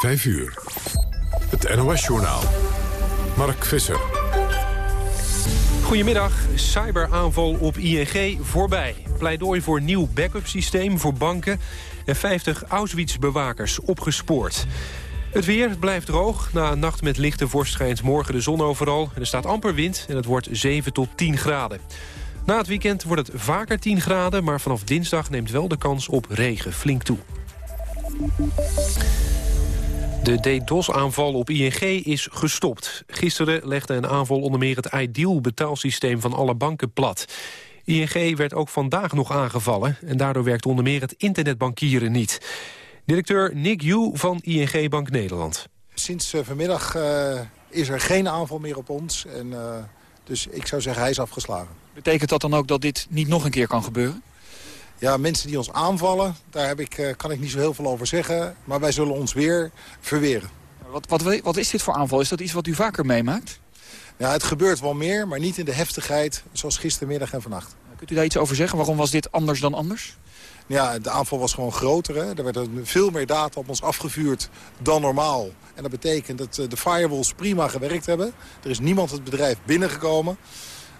5 uur. Het NOS-journaal. Mark Visser. Goedemiddag. Cyberaanval op ING voorbij. Pleidooi voor nieuw backup systeem voor banken... en 50 Auschwitz-bewakers opgespoord. Het weer blijft droog. Na een nacht met lichte vorst schijnt morgen de zon overal. En er staat amper wind en het wordt 7 tot 10 graden. Na het weekend wordt het vaker 10 graden... maar vanaf dinsdag neemt wel de kans op regen flink toe. De DDoS-aanval op ING is gestopt. Gisteren legde een aanval onder meer het Ideal-betaalsysteem van alle banken plat. ING werd ook vandaag nog aangevallen... en daardoor werkt onder meer het internetbankieren niet. Directeur Nick Yu van ING Bank Nederland. Sinds uh, vanmiddag uh, is er geen aanval meer op ons. En, uh, dus ik zou zeggen, hij is afgeslagen. Betekent dat dan ook dat dit niet nog een keer kan gebeuren? Ja, mensen die ons aanvallen, daar heb ik, kan ik niet zo heel veel over zeggen. Maar wij zullen ons weer verweren. Wat, wat, wat is dit voor aanval? Is dat iets wat u vaker meemaakt? Ja, het gebeurt wel meer, maar niet in de heftigheid zoals gistermiddag en vannacht. Kunt u daar iets over zeggen? Waarom was dit anders dan anders? Ja, de aanval was gewoon groter. Hè? Er werd veel meer data op ons afgevuurd dan normaal. En dat betekent dat de firewalls prima gewerkt hebben. Er is niemand het bedrijf binnengekomen.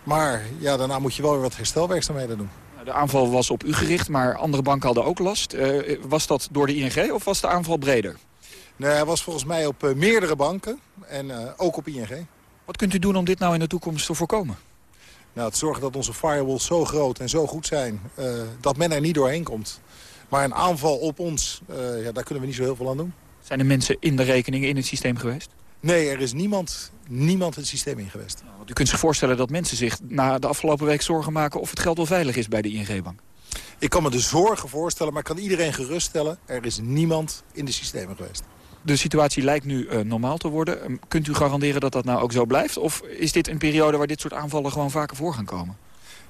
Maar ja, daarna moet je wel weer wat herstelwerkzaamheden doen. De aanval was op u gericht, maar andere banken hadden ook last. Uh, was dat door de ING of was de aanval breder? Nee, hij was volgens mij op uh, meerdere banken en uh, ook op ING. Wat kunt u doen om dit nou in de toekomst te voorkomen? Nou, het zorgen dat onze firewalls zo groot en zo goed zijn... Dat men er niet doorheen komt. Maar een aanval op ons, ja, daar kunnen we niet zo heel veel aan doen. Zijn er mensen in de rekeningen in het systeem geweest? Nee, er is niemand, niemand het systeem in geweest. Nou, want u kunt zich voorstellen dat mensen zich na de afgelopen week zorgen maken... of het geld wel veilig is bij de ING-bank. Ik kan me de zorgen voorstellen, maar ik kan iedereen geruststellen... er is niemand in de systemen geweest. De situatie lijkt nu uh, normaal te worden. Um, kunt u garanderen dat dat nou ook zo blijft? Of is dit een periode waar dit soort aanvallen gewoon vaker voor gaan komen?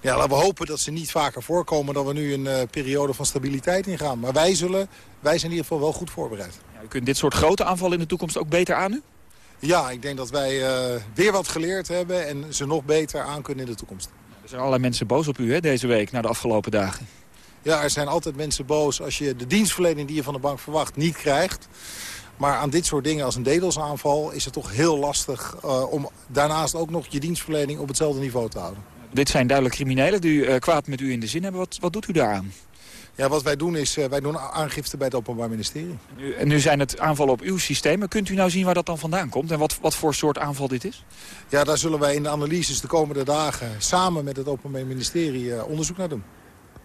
Ja, laten we hopen dat ze niet vaker voorkomen... dat we nu een uh, periode van stabiliteit ingaan. Maar wij, zullen, wij zijn in ieder geval wel goed voorbereid. Ja, u kunt dit soort grote aanvallen in de toekomst ook beter aan nu? Ja, ik denk dat wij uh, weer wat geleerd hebben... en ze nog beter aan kunnen in de toekomst. Er zijn allerlei mensen boos op u hè, deze week, na de afgelopen dagen. Ja, er zijn altijd mensen boos als je de dienstverlening die je van de bank verwacht niet krijgt. Maar aan dit soort dingen als een DDoS-aanval is het toch heel lastig... Uh, om daarnaast ook nog je dienstverlening op hetzelfde niveau te houden. Dit zijn duidelijk criminelen die uh, kwaad met u in de zin hebben. Wat, wat doet u daaraan? Ja, wat wij doen is, uh, wij doen aangifte bij het Openbaar Ministerie. Nu, en nu zijn het aanvallen op uw systeem. Kunt u nou zien waar dat dan vandaan komt? En wat, wat voor soort aanval dit is? Ja, daar zullen wij in de analyses de komende dagen... samen met het Openbaar Ministerie onderzoek naar doen.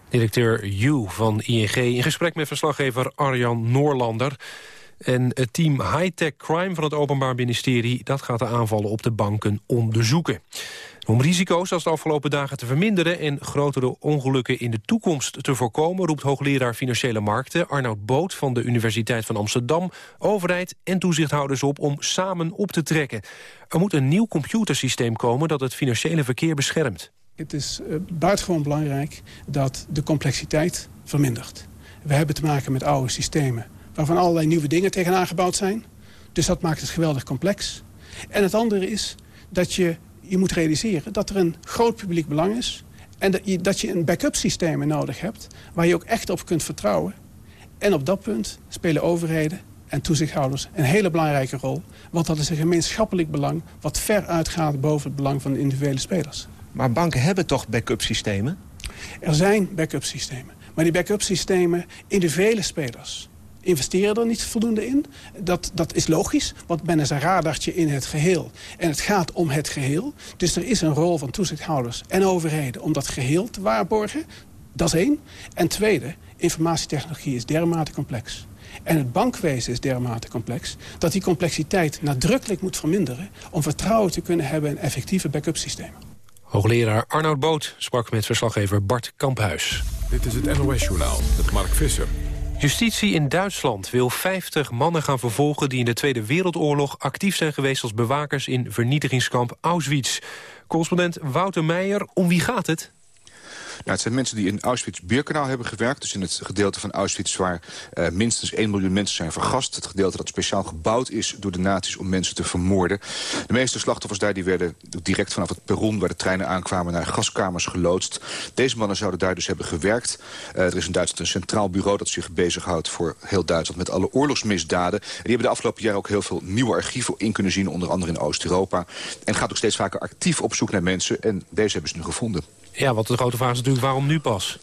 Directeur Yu van ING in gesprek met verslaggever Arjan Noorlander... En het team High-Tech Crime van het Openbaar Ministerie... dat gaat de aanvallen op de banken onderzoeken. Om risico's als de afgelopen dagen te verminderen... en grotere ongelukken in de toekomst te voorkomen... roept hoogleraar Financiële Markten Arnoud Boot van de Universiteit van Amsterdam... overheid en toezichthouders op om samen op te trekken. Er moet een nieuw computersysteem komen dat het financiële verkeer beschermt. Het is uh, buitengewoon belangrijk dat de complexiteit vermindert. We hebben te maken met oude systemen waarvan allerlei nieuwe dingen tegenaan gebouwd zijn. Dus dat maakt het geweldig complex. En het andere is dat je, je moet realiseren dat er een groot publiek belang is... en dat je, dat je een backup systeem nodig hebt waar je ook echt op kunt vertrouwen. En op dat punt spelen overheden en toezichthouders een hele belangrijke rol. Want dat is een gemeenschappelijk belang wat ver uitgaat boven het belang van de individuele spelers. Maar banken hebben toch backup systemen? Er zijn backup systemen. Maar die backup systemen, individuele spelers investeren er niet voldoende in. Dat, dat is logisch, want men is een radartje in het geheel. En het gaat om het geheel. Dus er is een rol van toezichthouders en overheden om dat geheel te waarborgen. Dat is één. En tweede, informatietechnologie is dermate complex. En het bankwezen is dermate complex... dat die complexiteit nadrukkelijk moet verminderen... om vertrouwen te kunnen hebben in effectieve backup systemen. Hoogleraar Arnoud Boot sprak met verslaggever Bart Kamphuis. Dit is het NOS-journaal met Mark Visser. Justitie in Duitsland wil 50 mannen gaan vervolgen... die in de Tweede Wereldoorlog actief zijn geweest als bewakers... in vernietigingskamp Auschwitz. Correspondent Wouter Meijer, om wie gaat het? Het zijn mensen die in Auschwitz-Birkenau hebben gewerkt. Dus in het gedeelte van Auschwitz waar uh, minstens 1 miljoen mensen zijn vergast. Het gedeelte dat speciaal gebouwd is door de nazi's om mensen te vermoorden. De meeste slachtoffers daar die werden direct vanaf het perron... waar de treinen aankwamen naar gaskamers geloodst. Deze mannen zouden daar dus hebben gewerkt. Uh, er is in Duitsland een centraal bureau dat zich bezighoudt... voor heel Duitsland met alle oorlogsmisdaden. En die hebben de afgelopen jaren ook heel veel nieuwe archieven in kunnen zien... onder andere in Oost-Europa. En gaat ook steeds vaker actief op zoek naar mensen. En deze hebben ze nu gevonden. Ja, want de grote vraag is natuurlijk waarom nu pas?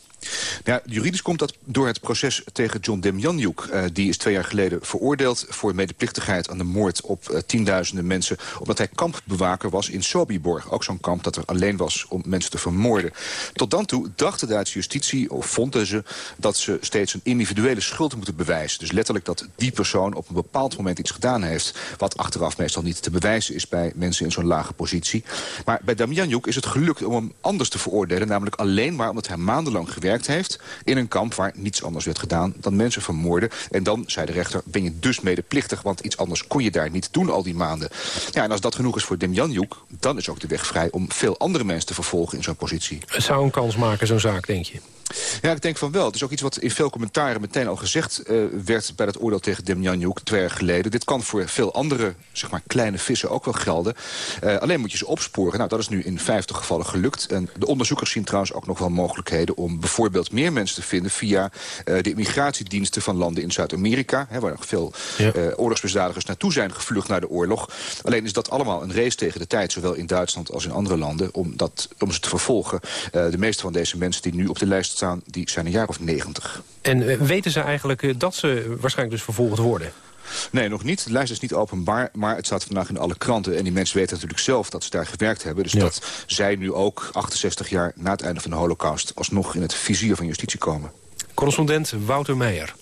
Ja, juridisch komt dat door het proces tegen John Demjanjuk. Uh, die is twee jaar geleden veroordeeld voor medeplichtigheid aan de moord op uh, tienduizenden mensen. Omdat hij kampbewaker was in Sobibor. Ook zo'n kamp dat er alleen was om mensen te vermoorden. Tot dan toe dacht de Duitse justitie, of vonden ze, dat ze steeds een individuele schuld moeten bewijzen. Dus letterlijk dat die persoon op een bepaald moment iets gedaan heeft. Wat achteraf meestal niet te bewijzen is bij mensen in zo'n lage positie. Maar bij Demjanjuk is het gelukt om hem anders te veroordelen. Namelijk alleen maar omdat hij maandenlang gewerkt heeft... in een kamp waar niets anders werd gedaan dan mensen vermoorden. En dan, zei de rechter, ben je dus medeplichtig... want iets anders kon je daar niet doen al die maanden. Ja, en als dat genoeg is voor Demjanjuk... dan is ook de weg vrij om veel andere mensen te vervolgen in zo'n positie. Het zou een kans maken, zo'n zaak, denk je? Ja, ik denk van wel. Het is ook iets wat in veel commentaren meteen al gezegd uh, werd... bij het oordeel tegen Demjanjuk twee jaar geleden. Dit kan voor veel andere zeg maar, kleine vissen ook wel gelden. Uh, alleen moet je ze opsporen. Nou, dat is nu in 50 gevallen gelukt. En de onderzoekers zien trouwens ook nog wel mogelijkheden... om bijvoorbeeld meer mensen te vinden... via uh, de immigratiediensten van landen in Zuid-Amerika... waar nog veel ja. oorlogsmisdadigers naartoe zijn gevlucht naar de oorlog. Alleen is dat allemaal een race tegen de tijd... zowel in Duitsland als in andere landen... om, dat, om ze te vervolgen. de meeste van deze mensen die nu op de lijst staan, die zijn een jaar of negentig. En eh, weten ze eigenlijk eh, dat ze waarschijnlijk dus vervolgd worden? Nee, nog niet. De lijst is niet openbaar, maar het staat vandaag in alle kranten. En die mensen weten natuurlijk zelf dat ze daar gewerkt hebben. Dus ja. dat zij nu ook 68 jaar na het einde van de holocaust... alsnog in het vizier van justitie komen. Correspondent Wouter Meijer.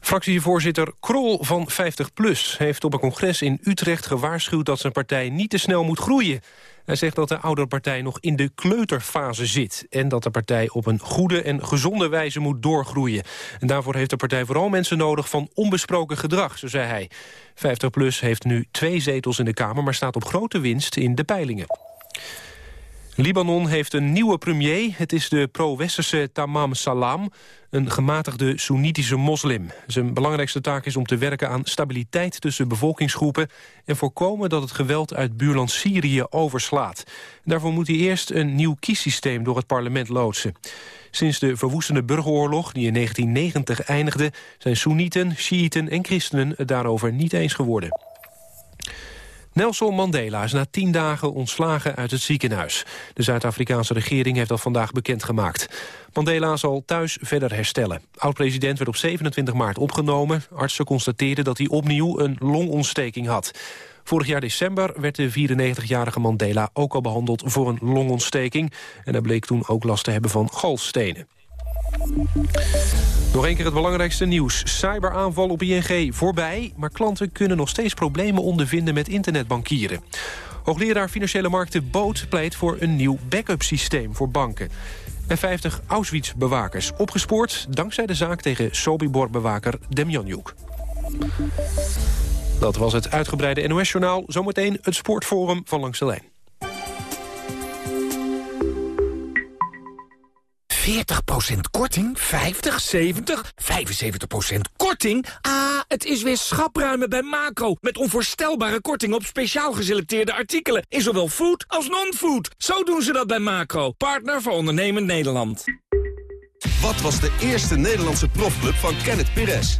Fractievoorzitter Krol van 50PLUS heeft op een congres in Utrecht gewaarschuwd dat zijn partij niet te snel moet groeien. Hij zegt dat de oudere partij nog in de kleuterfase zit... en dat de partij op een goede en gezonde wijze moet doorgroeien. En daarvoor heeft de partij vooral mensen nodig van onbesproken gedrag, zo zei hij. 50PLUS heeft nu twee zetels in de Kamer... maar staat op grote winst in de peilingen. Libanon heeft een nieuwe premier. Het is de pro-westerse Tamam Salam, een gematigde Soenitische moslim. Zijn belangrijkste taak is om te werken aan stabiliteit tussen bevolkingsgroepen... en voorkomen dat het geweld uit buurland Syrië overslaat. Daarvoor moet hij eerst een nieuw kiessysteem door het parlement loodsen. Sinds de verwoestende burgeroorlog, die in 1990 eindigde... zijn Soenieten, Shiiten en christenen het daarover niet eens geworden. Nelson Mandela is na tien dagen ontslagen uit het ziekenhuis. De Zuid-Afrikaanse regering heeft dat vandaag bekendgemaakt. Mandela zal thuis verder herstellen. Oud-president werd op 27 maart opgenomen. Artsen constateerden dat hij opnieuw een longontsteking had. Vorig jaar december werd de 94-jarige Mandela ook al behandeld voor een longontsteking. En hij bleek toen ook last te hebben van galstenen. Nog een keer het belangrijkste nieuws. Cyberaanval op ING voorbij, maar klanten kunnen nog steeds problemen ondervinden met internetbankieren. Hoogleraar Financiële Markten Boot pleit voor een nieuw backup systeem voor banken. En 50 Auschwitz-bewakers opgespoord dankzij de zaak tegen Sobibor-bewaker Demjanjuk. Dat was het uitgebreide NOS-journaal. Zometeen het sportforum van Langs de Lijn. 40% korting? 50, 70, 75% korting? Ah, het is weer schapruimen bij Macro. Met onvoorstelbare korting op speciaal geselecteerde artikelen. In zowel food als non-food. Zo doen ze dat bij Macro. Partner voor ondernemend Nederland. Wat was de eerste Nederlandse profclub van Kenneth Pires?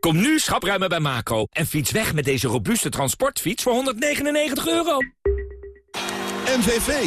Kom nu schapruimen bij Macro. En fiets weg met deze robuuste transportfiets voor 199 euro. MVV.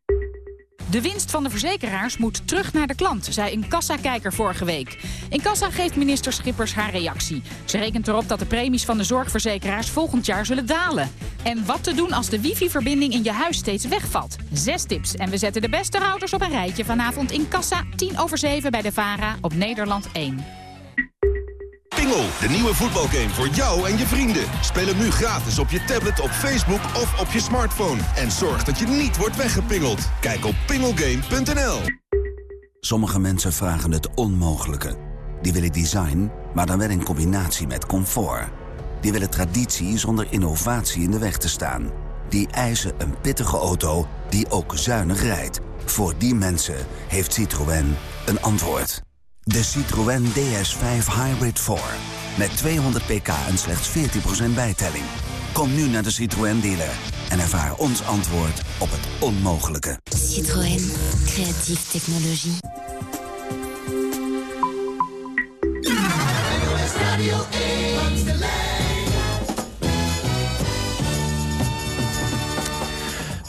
De winst van de verzekeraars moet terug naar de klant, zei een kassakijker vorige week. In kassa geeft minister Schippers haar reactie. Ze rekent erop dat de premies van de zorgverzekeraars volgend jaar zullen dalen. En wat te doen als de wifi-verbinding in je huis steeds wegvalt. Zes tips en we zetten de beste routers op een rijtje vanavond in kassa 10 over 7 bij de VARA op Nederland 1. Pingel, de nieuwe voetbalgame voor jou en je vrienden. Speel hem nu gratis op je tablet, op Facebook of op je smartphone. En zorg dat je niet wordt weggepingeld. Kijk op pingelgame.nl. Sommige mensen vragen het onmogelijke. Die willen design, maar dan wel in combinatie met comfort. Die willen traditie zonder innovatie in de weg te staan. Die eisen een pittige auto die ook zuinig rijdt. Voor die mensen heeft Citroën een antwoord. De Citroën DS5 Hybrid 4. Met 200 pk en slechts 14% bijtelling. Kom nu naar de Citroën dealer en ervaar ons antwoord op het onmogelijke. Citroën. Creatieve technologie.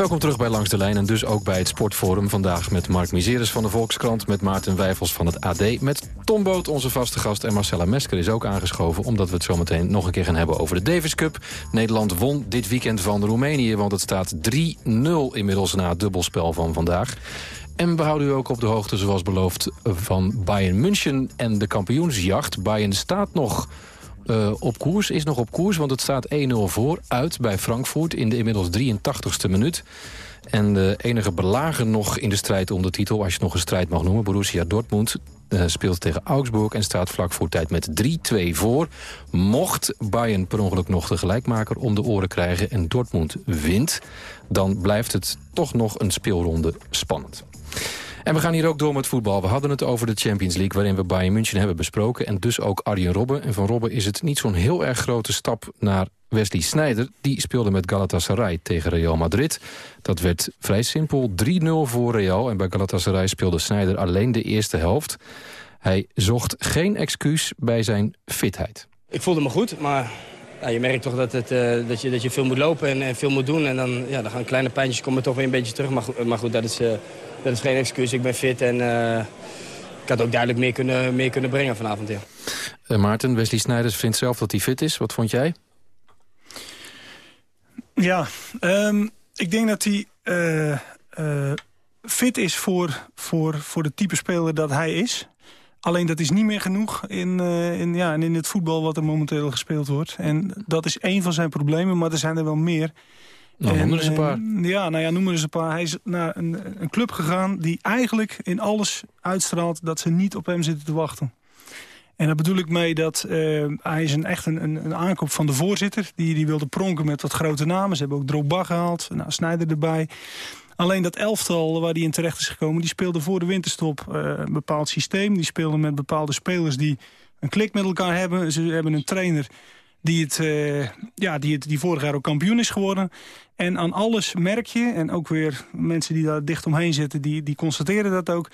Welkom terug bij Langs de Lijn en dus ook bij het Sportforum. Vandaag met Mark Miseres van de Volkskrant, met Maarten Wijfels van het AD... met Tom Boot, onze vaste gast, en Marcella Mesker is ook aangeschoven... omdat we het zometeen nog een keer gaan hebben over de Davis Cup. Nederland won dit weekend van Roemenië, want het staat 3-0 inmiddels na het dubbelspel van vandaag. En we houden u ook op de hoogte, zoals beloofd, van Bayern München en de kampioensjacht. Bayern staat nog uh, op koers, is nog op koers, want het staat 1-0 voor uit bij Frankfurt in de inmiddels 83ste minuut. En de enige belager nog in de strijd om de titel, als je nog een strijd mag noemen, Borussia Dortmund uh, speelt tegen Augsburg en staat vlak voor tijd met 3-2 voor. Mocht Bayern per ongeluk nog de gelijkmaker om de oren krijgen en Dortmund wint, dan blijft het toch nog een speelronde spannend. En we gaan hier ook door met voetbal. We hadden het over de Champions League waarin we Bayern München hebben besproken. En dus ook Arjen Robben. En van Robben is het niet zo'n heel erg grote stap naar Wesley Sneijder. Die speelde met Galatasaray tegen Real Madrid. Dat werd vrij simpel 3-0 voor Real. En bij Galatasaray speelde Sneijder alleen de eerste helft. Hij zocht geen excuus bij zijn fitheid. Ik voelde me goed, maar je merkt toch dat, het, uh, dat, je, dat je veel moet lopen en, en, veel moet doen. En dan, ja, dan gaan kleine pijntjes komen toch weer een beetje terug. Maar, goed, dat is, uh, dat is geen excuus. Ik ben fit en uh, ik had ook duidelijk meer kunnen, meer kunnen brengen vanavond. Ja. Maarten, Wesley Snijders vindt zelf dat hij fit is. Wat vond jij? Ja, um, ik denk dat hij fit is voor, voor, voor de type speler dat hij is. Alleen dat is niet meer genoeg in, uh, in, ja, in het voetbal wat er momenteel gespeeld wordt. En dat is één van zijn problemen, maar er zijn er wel meer. Nou, noem eens een paar. Uh, ja, nou ja, noem eens een paar. Hij is naar een, een club gegaan die eigenlijk in alles uitstraalt... dat ze niet op hem zitten te wachten. En daar bedoel ik mee dat uh, hij is een, echt een, een, een, aankoop van de voorzitter. Die, die wilde pronken met wat grote namen. Ze hebben ook Drogba gehaald, nou, Snijder erbij. Alleen dat elftal waar hij in terecht is gekomen... die speelde voor de winterstop uh, een bepaald systeem. Die speelde met bepaalde spelers die een klik met elkaar hebben. Ze hebben een trainer die, het, uh, ja, die, het, die vorig jaar ook kampioen is geworden. En aan alles merk je, en ook weer mensen die daar dicht omheen zitten... die, die constateren dat ook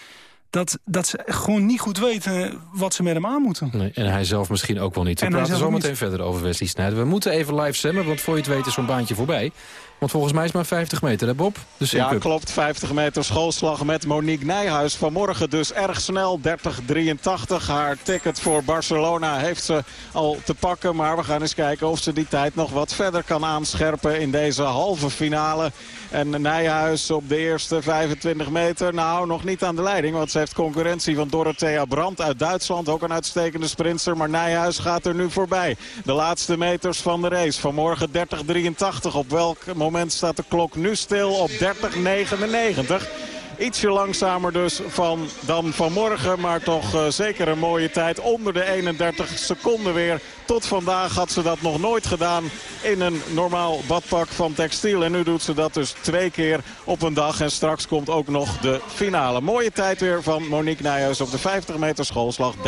dat, dat ze gewoon niet goed weten wat ze met hem aan moeten. Nee, en hij zelf misschien ook wel niet. We en praten zo meteen verder over Wesley Sneijder. We moeten even live stemmen, want voor je het weet is zo'n baantje voorbij. Want volgens mij is het maar 50 meter, hè Bob? De ja, klopt. 50 meter schoolslag met Monique Nijhuis. Vanmorgen dus erg snel, 30-83. Haar ticket voor Barcelona heeft ze al te pakken. Maar we gaan eens kijken of ze die tijd nog wat verder kan aanscherpen in deze halve finale. En Nijhuis op de eerste 25 meter. Nou, nog niet aan de leiding. Want ze heeft concurrentie van Dorothea Brandt uit Duitsland. Ook een uitstekende sprinter. Maar Nijhuis gaat er nu voorbij. De laatste meters van de race. Vanmorgen 30-83. Op welk moment staat de klok nu stil op 30-99. Ietsje langzamer dus van, dan vanmorgen. Maar toch uh, zeker een mooie tijd. Onder de 31 seconden weer. Tot vandaag had ze dat nog nooit gedaan in een normaal badpak van textiel. En nu doet ze dat dus twee keer op een dag. En straks komt ook nog de finale. Mooie tijd weer van Monique Nijhuis op de 50 meter schoolslag 30-99.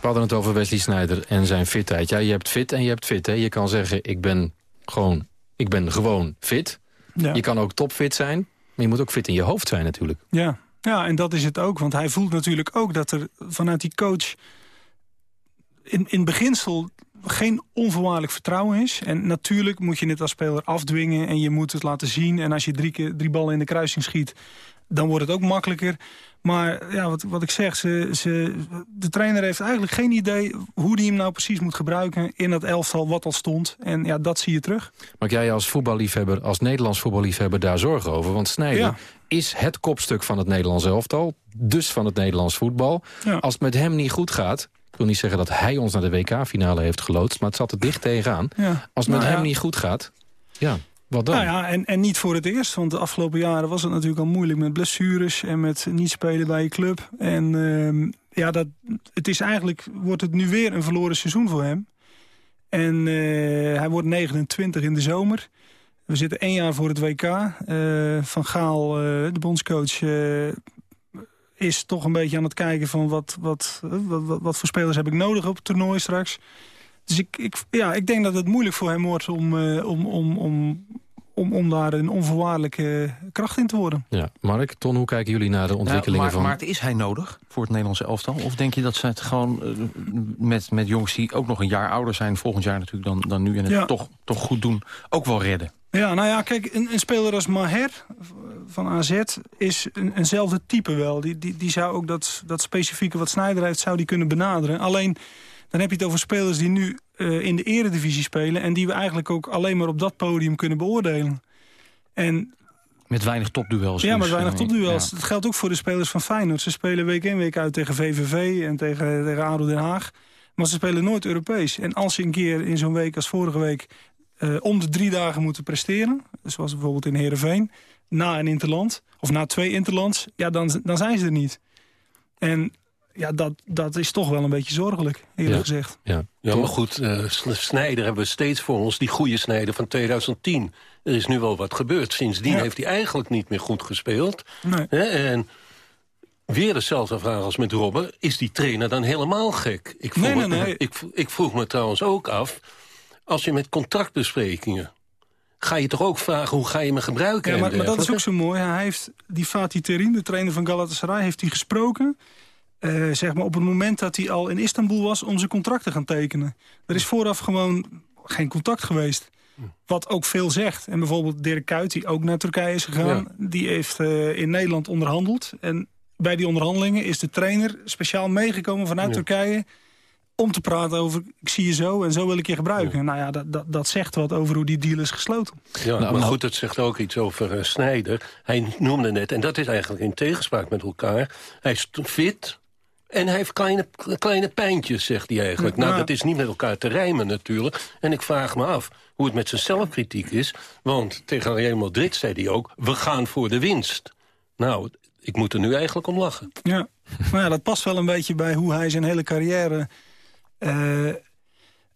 We hadden het over Wesley Sneijder en zijn fitheid. Ja, je hebt fit en je hebt fit. Hè. Je kan zeggen, ik ben gewoon, ik ben gewoon fit. Ja. Je kan ook topfit zijn, maar je moet ook fit in je hoofd zijn natuurlijk. Ja. ja, en dat is het ook. Want hij voelt natuurlijk ook dat er vanuit die coach... in, in beginsel geen onvoorwaardelijk vertrouwen is. En natuurlijk moet je het als speler afdwingen en je moet het laten zien. En als je drie, keer, drie ballen in de kruising schiet, dan wordt het ook makkelijker. Maar ja, wat, wat ik zeg, ze, ze, de trainer heeft eigenlijk geen idee... hoe hij hem nou precies moet gebruiken in dat elftal wat al stond. En ja, dat zie je terug. Maak jij als voetballiefhebber, als Nederlands voetballiefhebber daar zorgen over? Want Snijder is het kopstuk van het Nederlands elftal. Dus van het Nederlands voetbal. Als het met hem niet goed gaat, Ik wil niet zeggen dat hij ons naar de WK-finale heeft geloodst... maar het zat er dicht tegenaan. Ja. Als het met Nou hem niet goed gaat, ja, wat dan? Nou ja, en, en niet voor het eerst. Want de afgelopen jaren was het natuurlijk al moeilijk met blessures... en met niet spelen bij je club. En ehm, ja, dat, het is eigenlijk, wordt het nu weer een verloren seizoen voor hem. En eh, hij wordt 29 in de zomer. We zitten één jaar voor het WK. Eh, van Gaal, eh, de bondscoach, is toch een beetje aan het kijken... van wat, wat, wat, wat voor spelers heb ik nodig op het toernooi straks. Dus ik, ik, ja, ik denk dat het moeilijk voor hem wordt om, eh, om, om, om, om, om daar een onvoorwaardelijke kracht in te worden. Ja, Mark, Ton, hoe kijken jullie naar de ontwikkelingen maar, van... Maar is hij nodig voor het Nederlandse elftal? Of denk je dat ze het gewoon eh, met, met jongens die ook nog een jaar ouder zijn... volgend jaar natuurlijk dan, dan nu en het Ja. toch, toch goed doen, ook wel redden? Ja, nou ja, kijk, een, een speler als Maher van AZ is een, eenzelfde type wel. Die, die, die zou ook dat, dat specifieke wat Snijder heeft, zou die kunnen benaderen. Alleen, dan heb je het over spelers die nu eh, in de eredivisie spelen... en die we eigenlijk ook alleen maar op dat podium kunnen beoordelen. En Met weinig topduels. ja, dus, maar weinig eh, topduels. ja. Dat geldt ook voor de spelers van Feyenoord. Ze spelen week in week uit tegen VVV en tegen, tegen ADO Den Haag. Maar ze spelen nooit Europees. En als ze een keer in zo'n week als vorige week... eh, om de drie dagen moeten presteren... zoals bijvoorbeeld in Heerenveen... na een interland, of na twee interlands... ja, dan, dan zijn ze er niet. En ja, dat, dat is toch wel een beetje zorgelijk, eerlijk gezegd. Ja, Ja, maar goed, eh, S- Snijder hebben we steeds voor ons. Die goede Snijder van 2010. Er is nu wel wat gebeurd. Sindsdien Ja. heeft hij eigenlijk niet meer goed gespeeld. Nee. Hè, En weer dezelfde vraag als met Robben. Is die trainer dan helemaal gek? Ik vroeg, Nee, me, nee. Ik, ik vroeg me trouwens ook af... als je met contractbesprekingen... ga je toch ook vragen hoe ga je me gebruiken? Ja, maar, maar dat is ook zo mooi. Hij heeft die Fatih Terim, de trainer van Galatasaray, heeft hij gesproken. Eh, zeg maar op het moment dat hij al in Istanbul was om zijn contract te gaan tekenen. Er is vooraf gewoon geen contact geweest. Wat ook veel zegt. En bijvoorbeeld Dirk Kuyt, die ook naar Turkije is gegaan... die heeft eh, in Nederland onderhandeld. En bij die onderhandelingen is de trainer speciaal meegekomen vanuit Ja. Turkije... om te praten over, ik zie je zo en zo wil ik je gebruiken. Nou ja, dat, dat, dat zegt wat over hoe die deal is gesloten. Ja, Nou, maar nou- goed, het zegt ook iets over eh, Snijder. Hij noemde net, en dat is eigenlijk in tegenspraak met elkaar... hij is fit en hij heeft kleine, kleine pijntjes, zegt hij eigenlijk. Nou, dat is niet met elkaar te rijmen natuurlijk. En ik vraag me af hoe het met zijn zelfkritiek is. Want tegen Real Madrid zei hij ook, we gaan voor de winst. Nou, ik moet er nu eigenlijk om lachen. Ja, nou ja, dat past wel een beetje bij hoe hij zijn hele carrière... eh,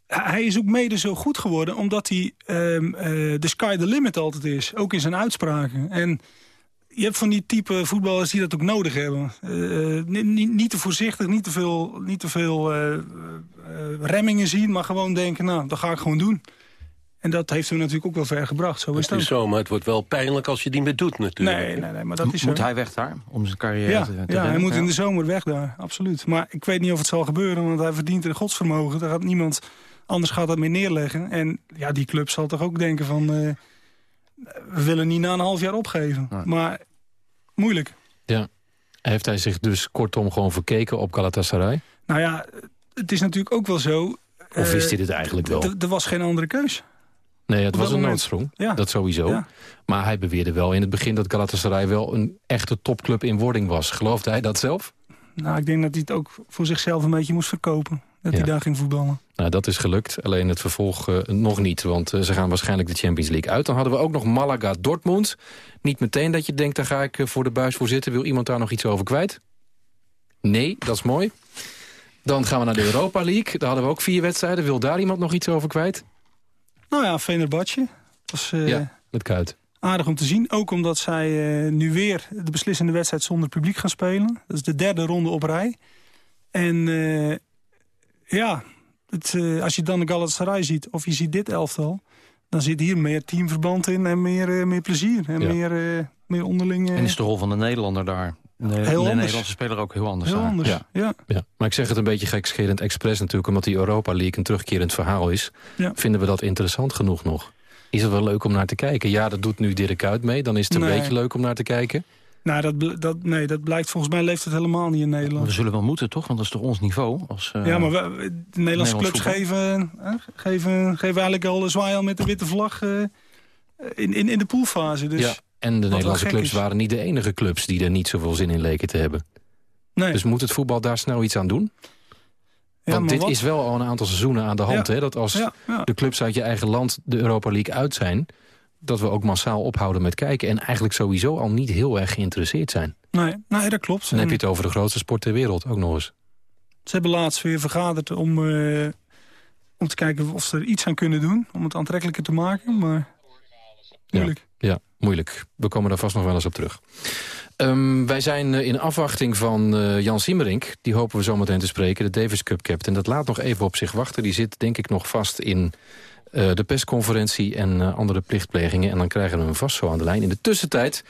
hij is ook mede zo goed geworden omdat hij ehm, eh, de sky the limit altijd is. Ook in zijn uitspraken. En je hebt van die type voetballers die dat ook nodig hebben. Eh, niet, niet, niet te voorzichtig, niet te veel, niet te veel eh, eh, remmingen zien... maar gewoon denken, nou, dat ga ik gewoon doen. En dat heeft hem natuurlijk ook wel ver gebracht. Zo is is zo, maar het wordt wel pijnlijk als je die meer doet natuurlijk. Nee, nee, nee, maar dat is Moet zo. hij weg daar om zijn carrière Ja, te, te ja redden? hij moet in de zomer weg daar, absoluut. Maar ik weet niet of het zal gebeuren, want hij verdient een godsvermogen. Daar gaat niemand anders gaat dat meer neerleggen. En ja, die club zal toch ook denken van... eh, we willen niet na een half jaar opgeven. Maar moeilijk. Ja. Heeft hij zich dus kortom gewoon verkeken op Galatasaray? Nou ja, het is natuurlijk ook wel zo... Of eh, wist hij dit eigenlijk wel? Er was geen andere keus. Nee, het was een moment. noodsprong. Ja. Dat sowieso. Ja. Maar hij beweerde wel in het begin dat Galatasaray wel een echte topclub in wording was. Geloofde hij dat zelf? Nou, ik denk dat hij het ook voor zichzelf een beetje moest verkopen. Dat hij daar ging voetballen. Nou, dat is gelukt. Alleen het vervolg eh, nog niet. Want eh, ze gaan waarschijnlijk de Champions League uit. Dan hadden we ook nog Malaga-Dortmund. Niet meteen dat je denkt, daar ga ik eh, voor de buis voor zitten. Wil iemand daar nog iets over kwijt? Nee, dat is mooi. Dan gaan we naar de Europa League. Daar hadden we ook vier wedstrijden. Wil daar iemand nog iets over kwijt? Nou ja, Fenerbahce. Dat was Ja, met Kuit. aardig om te zien. Ook omdat zij nu weer de beslissende wedstrijd zonder publiek gaan spelen. Dat is de derde ronde op rij. En ja, het, eh, als je dan de Galatasaray ziet of je ziet dit elftal... dan zit hier meer teamverband in en meer, eh, meer plezier. En Ja. meer, eh, meer onderling... En is de rol van de Nederlander daar, de, de anders. Nederlandse speler ook heel anders heel daar? anders. Ja. Ja. Ja. Maar ik zeg het een beetje gekscherend expres natuurlijk... omdat die Europa League een terugkerend verhaal is. Ja. Vinden we dat interessant genoeg nog? Is het wel leuk om naar te kijken? Ja, dat doet nu Dirk Kuyt mee. Dan is het een Nee. beetje leuk om naar te kijken. Nou, dat, dat, nee, dat blijkt volgens mij leeft het helemaal niet in Nederland. We zullen wel moeten, toch? Want dat is toch ons niveau? Als, eh, ja, maar we, de Nederlandse Nederlands clubs voetbal. geven, geven, geven eigenlijk al een zwaai al met de witte vlag eh, in, in, in de poolfase. Dus, ja. En de Nederlandse clubs is. waren niet de enige clubs... die er niet zoveel zin in leken te hebben. Nee. Dus moet het voetbal daar snel iets aan doen? Want maar dit wat? is wel al een aantal seizoenen aan de hand. Ja. Hè? Dat als Ja, ja. de clubs uit je eigen land de Europa League uit zijn... dat we ook massaal ophouden met kijken. En eigenlijk sowieso al niet heel erg geïnteresseerd zijn. Nee, nee, dat klopt. Dan heb je het over de grootste sport ter wereld ook nog eens. Ze hebben laatst weer vergaderd om, eh, om te kijken of ze er iets aan kunnen doen. Om het aantrekkelijker te maken, maar moeilijk. Ja, ja, moeilijk. We komen daar vast nog wel eens op terug. Ehm, wij zijn eh, in afwachting van eh, Jan Siemerink. Die hopen we zometeen te spreken, de Davis Cup captain. Dat laat nog even op zich wachten. Die zit denk ik nog vast in eh, de persconferentie en eh, andere plichtplegingen. En dan krijgen we hem vast zo aan de lijn. In de tussentijd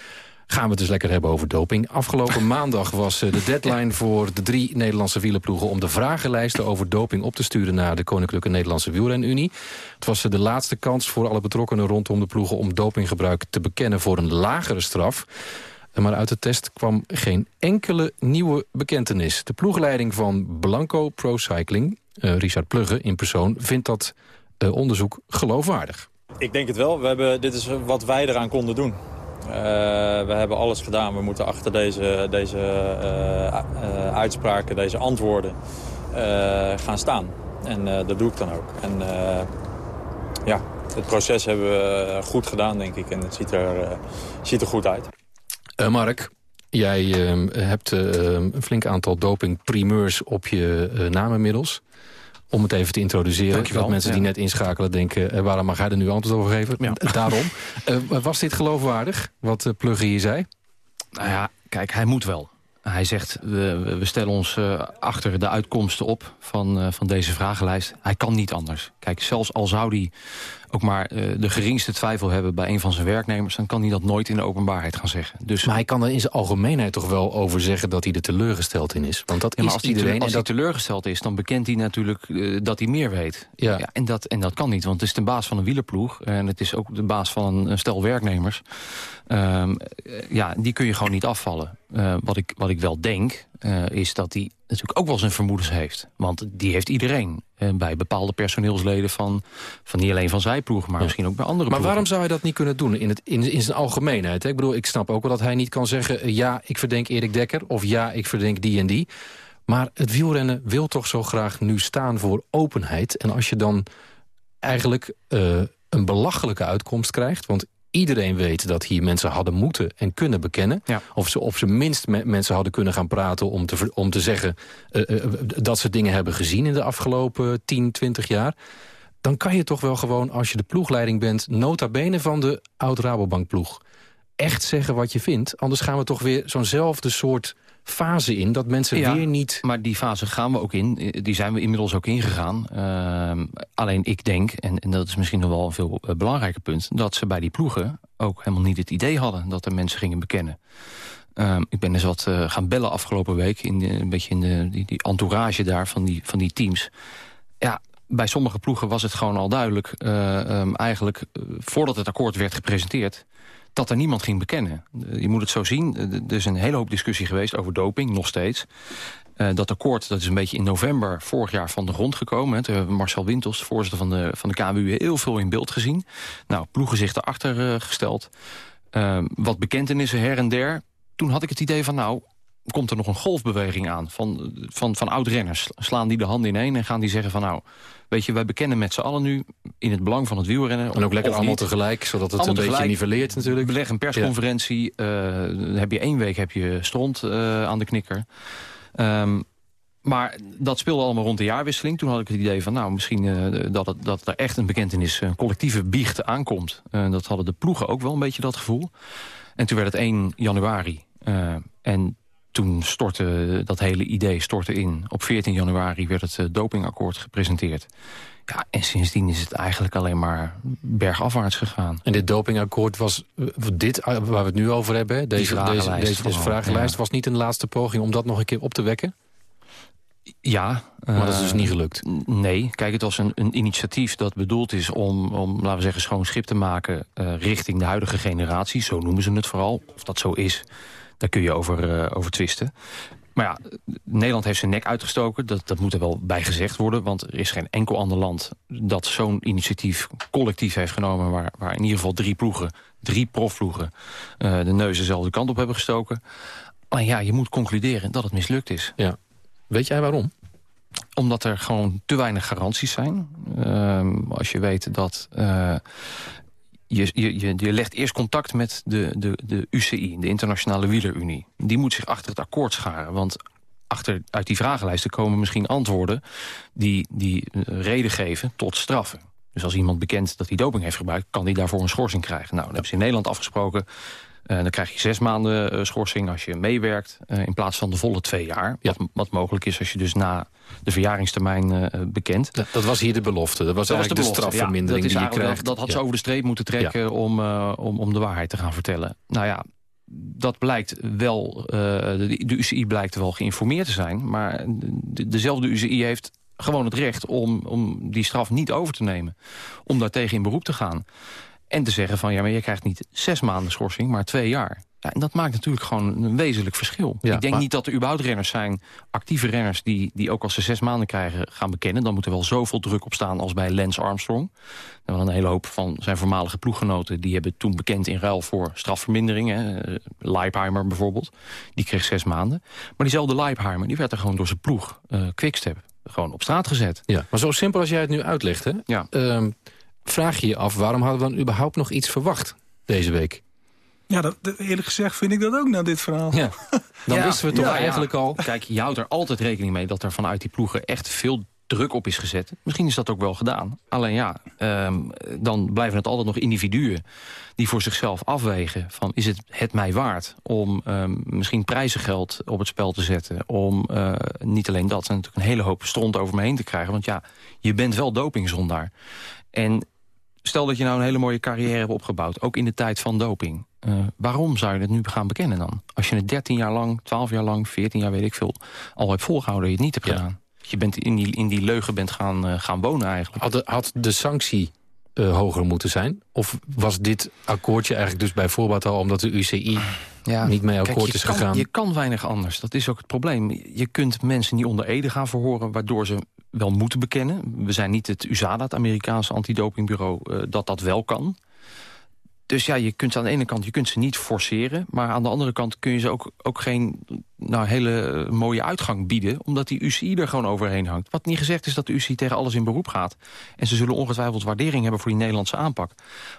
gaan we het dus lekker hebben over doping. Afgelopen maandag was eh, de deadline voor de drie Nederlandse wielerploegen... om de vragenlijsten over doping op te sturen naar de Koninklijke Nederlandse Wielrenunie. Het was de laatste kans voor alle betrokkenen rondom de ploegen... om dopinggebruik te bekennen voor een lagere straf. Maar uit de test kwam geen enkele nieuwe bekentenis. De ploegleiding van Blanco Pro Cycling, Richard Plugge in persoon... vindt dat onderzoek geloofwaardig. Ik denk het wel. We hebben, dit is wat wij eraan konden doen. Eh, we hebben alles gedaan. We moeten achter deze, deze eh, eh, uitspraken, deze antwoorden gaan staan. En dat doe ik dan ook. En ja, het proces hebben we goed gedaan, denk ik. En het ziet er, ziet er goed uit. Mark, jij hebt een flink aantal dopingprimeurs op je eh, naam inmiddels. Om het even te introduceren. Dankjewel, Dat mensen die net inschakelen denken... eh, waarom mag hij er nu antwoord over geven? Daarom. Eh, was dit geloofwaardig, wat uh, Plugge hier zei? Nou ja, kijk, hij moet wel. Hij zegt, we, we- stellen ons achter de uitkomsten op van, van deze vragenlijst. Hij kan niet anders. Kijk, zelfs al zou hij ook maar eh, de geringste twijfel hebben... bij een van zijn werknemers... dan kan hij dat nooit in de openbaarheid gaan zeggen. Dus, Maar hij kan er in zijn algemeenheid toch wel over zeggen... dat hij er teleurgesteld in is. Want dat Ja, maar is als hij, iedereen. als hij teleurgesteld is, dan bekent hij natuurlijk eh, dat hij meer weet. Ja. en, dat, en dat kan niet, want het is de baas van een wielerploeg. En het is ook de baas van een, een stel werknemers. Ehm, eh, ja, die kun je gewoon niet afvallen. Eh, wat, ik, wat ik wel denk, eh, is dat hij natuurlijk ook wel zijn vermoedens heeft. Want die heeft iedereen. eh, bij bepaalde personeelsleden van, van niet alleen van zijn ploeg... maar misschien ook bij andere maar ploegen. waarom zou hij dat niet kunnen doen in, het, in, in zijn algemeenheid? Hè? Ik bedoel, ik snap ook wel dat hij niet kan zeggen... eh, ja, ik verdenk Erik Dekker of ja, ik verdenk die en die. Maar het wielrennen wil toch zo graag nu staan voor openheid. En als je dan eigenlijk eh, een belachelijke uitkomst krijgt... want iedereen weet dat hier mensen hadden moeten en kunnen bekennen... of ze op zijn minst met mensen hadden kunnen gaan praten... om te, om te zeggen eh, eh, dat ze dingen hebben gezien in de afgelopen 10, 20 jaar... dan kan je toch wel gewoon, als je de ploegleiding bent... nota bene van de oud-Rabobank-ploeg... echt zeggen wat je vindt. Anders gaan we toch weer zo'nzelfde soort fase in... dat mensen Ja, weer niet... Maar die fase gaan we ook in. Eh, Die zijn we inmiddels ook ingegaan. Ehm, alleen ik denk, en, en dat is misschien nog wel een veel eh, belangrijker punt... dat ze bij die ploegen ook helemaal niet het idee hadden... dat er mensen gingen bekennen. Ehm, ik ben eens wat eh, gaan bellen afgelopen week... in de, een beetje in de, die, die entourage daar van die, van die teams. Ja, bij sommige ploegen was het gewoon al duidelijk... eh, ehm, eigenlijk voordat het akkoord werd gepresenteerd dat er niemand ging bekennen. Eh, Je moet het zo zien. Eh, Er is een hele hoop discussie geweest over doping, nog steeds. Eh, dat akkoord dat is een beetje in november vorig jaar van de grond gekomen. hè. Toen Marcel Wintels, de voorzitter van de, van de KWU... heel veel in beeld gezien. Nou, ploegen zich erachter gesteld. Wat bekentenissen her en der. Toen had ik het idee van, nou, komt er nog een golfbeweging aan... van, van, van oud-renners. Slaan die de handen ineen en gaan die zeggen van... nou, weet je, wij bekennen met z'n allen nu... in het belang van het wielrennen. En ook lekker allemaal niet. tegelijk, zodat het Allemaal een beetje niveleert natuurlijk. Beleg een persconferentie. eh, dan heb je één week heb je stront eh, aan de knikker. Ehm, maar dat speelde allemaal rond de jaarwisseling. Toen had ik het idee van, nou, misschien eh, dat, het, dat er echt een bekentenis, een collectieve biecht aankomt. Eh, dat hadden de ploegen ook wel een beetje dat gevoel. En toen werd het 1 januari. Eh, en toen stortte dat hele idee stortte in. Op 14 januari werd het eh, dopingakkoord gepresenteerd. Ja, en sindsdien is het eigenlijk alleen maar bergafwaarts gegaan. En dit dopingakkoord was, eh, dit eh, waar we het nu over hebben... deze, deze, vragenlijst deze, deze vragenlijst ja. was niet een laatste poging om dat nog een keer op te wekken? Ja. Maar dat is dus niet gelukt? Nee, kijk, het was een, een initiatief dat bedoeld is om, om, laten we zeggen, schoon schip te maken... richting de huidige generatie, zo noemen ze het vooral. Of dat zo is, daar kun je over, eh, over twisten. Maar ja, Nederland heeft zijn nek uitgestoken. Dat, dat moet er wel bij gezegd worden. Want er is geen enkel ander land dat zo'n initiatief collectief heeft genomen... Waar, waar in ieder geval drie ploegen, drie profploegen... eh, de neus dezelfde kant op hebben gestoken. Alleen ja, je moet concluderen dat het mislukt is. Ja. Weet jij waarom? Omdat er gewoon te weinig garanties zijn. Ehm, als je weet dat... Uh, je, je, je legt eerst contact met de, de, de UCI, de Internationale Wielerunie. Die moet zich achter het akkoord scharen. Want achter, uit die vragenlijsten komen misschien antwoorden... die, die reden geven tot straffen. Dus als iemand bekend dat hij doping heeft gebruikt... kan hij daarvoor een schorsing krijgen. Nou, dat hebben ze in Nederland afgesproken. Uh, dan krijg je zes maanden uh, schorsing als je meewerkt... Uh, in plaats van de volle twee jaar. Ja. Wat, wat, mogelijk is als je dus na de verjaringstermijn bekend. Dat, dat, was hier de belofte. Dat was dat eigenlijk was de, de strafvermindering ja, die je krijgt. Dat had ze over de streep moeten trekken om, om, om de waarheid te gaan vertellen. Nou ja, dat blijkt wel... de, de UCI blijkt wel geïnformeerd te zijn. Maar de, dezelfde UCI heeft gewoon het recht om, om die straf niet over te nemen. Om daartegen in beroep te gaan. En te zeggen van, ja, maar je krijgt niet zes maanden schorsing, maar twee jaar. Ja, en dat maakt natuurlijk gewoon een wezenlijk verschil. Ja, ik denk niet dat er überhaupt renners zijn, actieve renners... Die, die ook als ze zes maanden krijgen gaan bekennen. Dan moet er wel zoveel druk op staan als bij Lance Armstrong. Er waren een hele hoop van zijn voormalige ploeggenoten... die hebben toen bekend in ruil voor strafvermindering. Hè. Leipheimer bijvoorbeeld, die kreeg zes maanden. Maar diezelfde Leipheimer, die werd er gewoon door zijn ploeg, uh, Quickstep... gewoon op straat gezet. Ja, maar zo simpel als jij het nu uitlegt, hè? Ja. Um, vraag je je af, waarom hadden we dan überhaupt nog iets verwacht deze week? Ja, dat, eerlijk gezegd vind ik dat ook na dit verhaal. Ja. Dan ja. wisten we toch ja, eigenlijk al... Kijk, je houdt er altijd rekening mee dat er vanuit die ploegen echt veel druk op is gezet. Misschien is dat ook wel gedaan. Alleen ja, um, dan blijven het altijd nog individuen... die voor zichzelf afwegen van is het het mij waard... om um, misschien prijzengeld op het spel te zetten. Om uh, niet alleen dat, en natuurlijk een hele hoop stront over me heen te krijgen. Want ja, je bent wel dopingzondaar. En stel dat je nou een hele mooie carrière hebt opgebouwd... ook in de tijd van doping. Uh, waarom zou je het nu gaan bekennen dan? Als je het 13 jaar lang, 12 jaar lang, 14 jaar weet ik veel... al hebt volgehouden dat je het niet hebt ja. gedaan. Je bent in die, in die leugen bent gaan, uh, gaan wonen eigenlijk. Had de, had de sanctie uh, hoger moeten zijn? Of was dit akkoordje eigenlijk dus bij voorbaat al... omdat de UCI ja, niet mee akkoord kijk, is kan, gegaan? Je kan weinig anders. Dat is ook het probleem. Je kunt mensen niet onder ede gaan verhoren... waardoor ze wel moeten bekennen. We zijn niet het USADA, het Amerikaanse antidopingbureau... Uh, dat dat wel kan. Dus ja, je kunt aan de ene kant je kunt ze niet forceren... maar aan de andere kant kun je ze ook, ook geen nou, hele mooie uitgang bieden... omdat die UCI er gewoon overheen hangt. Wat niet gezegd is dat de UCI tegen alles in beroep gaat. En ze zullen ongetwijfeld waardering hebben voor die Nederlandse aanpak.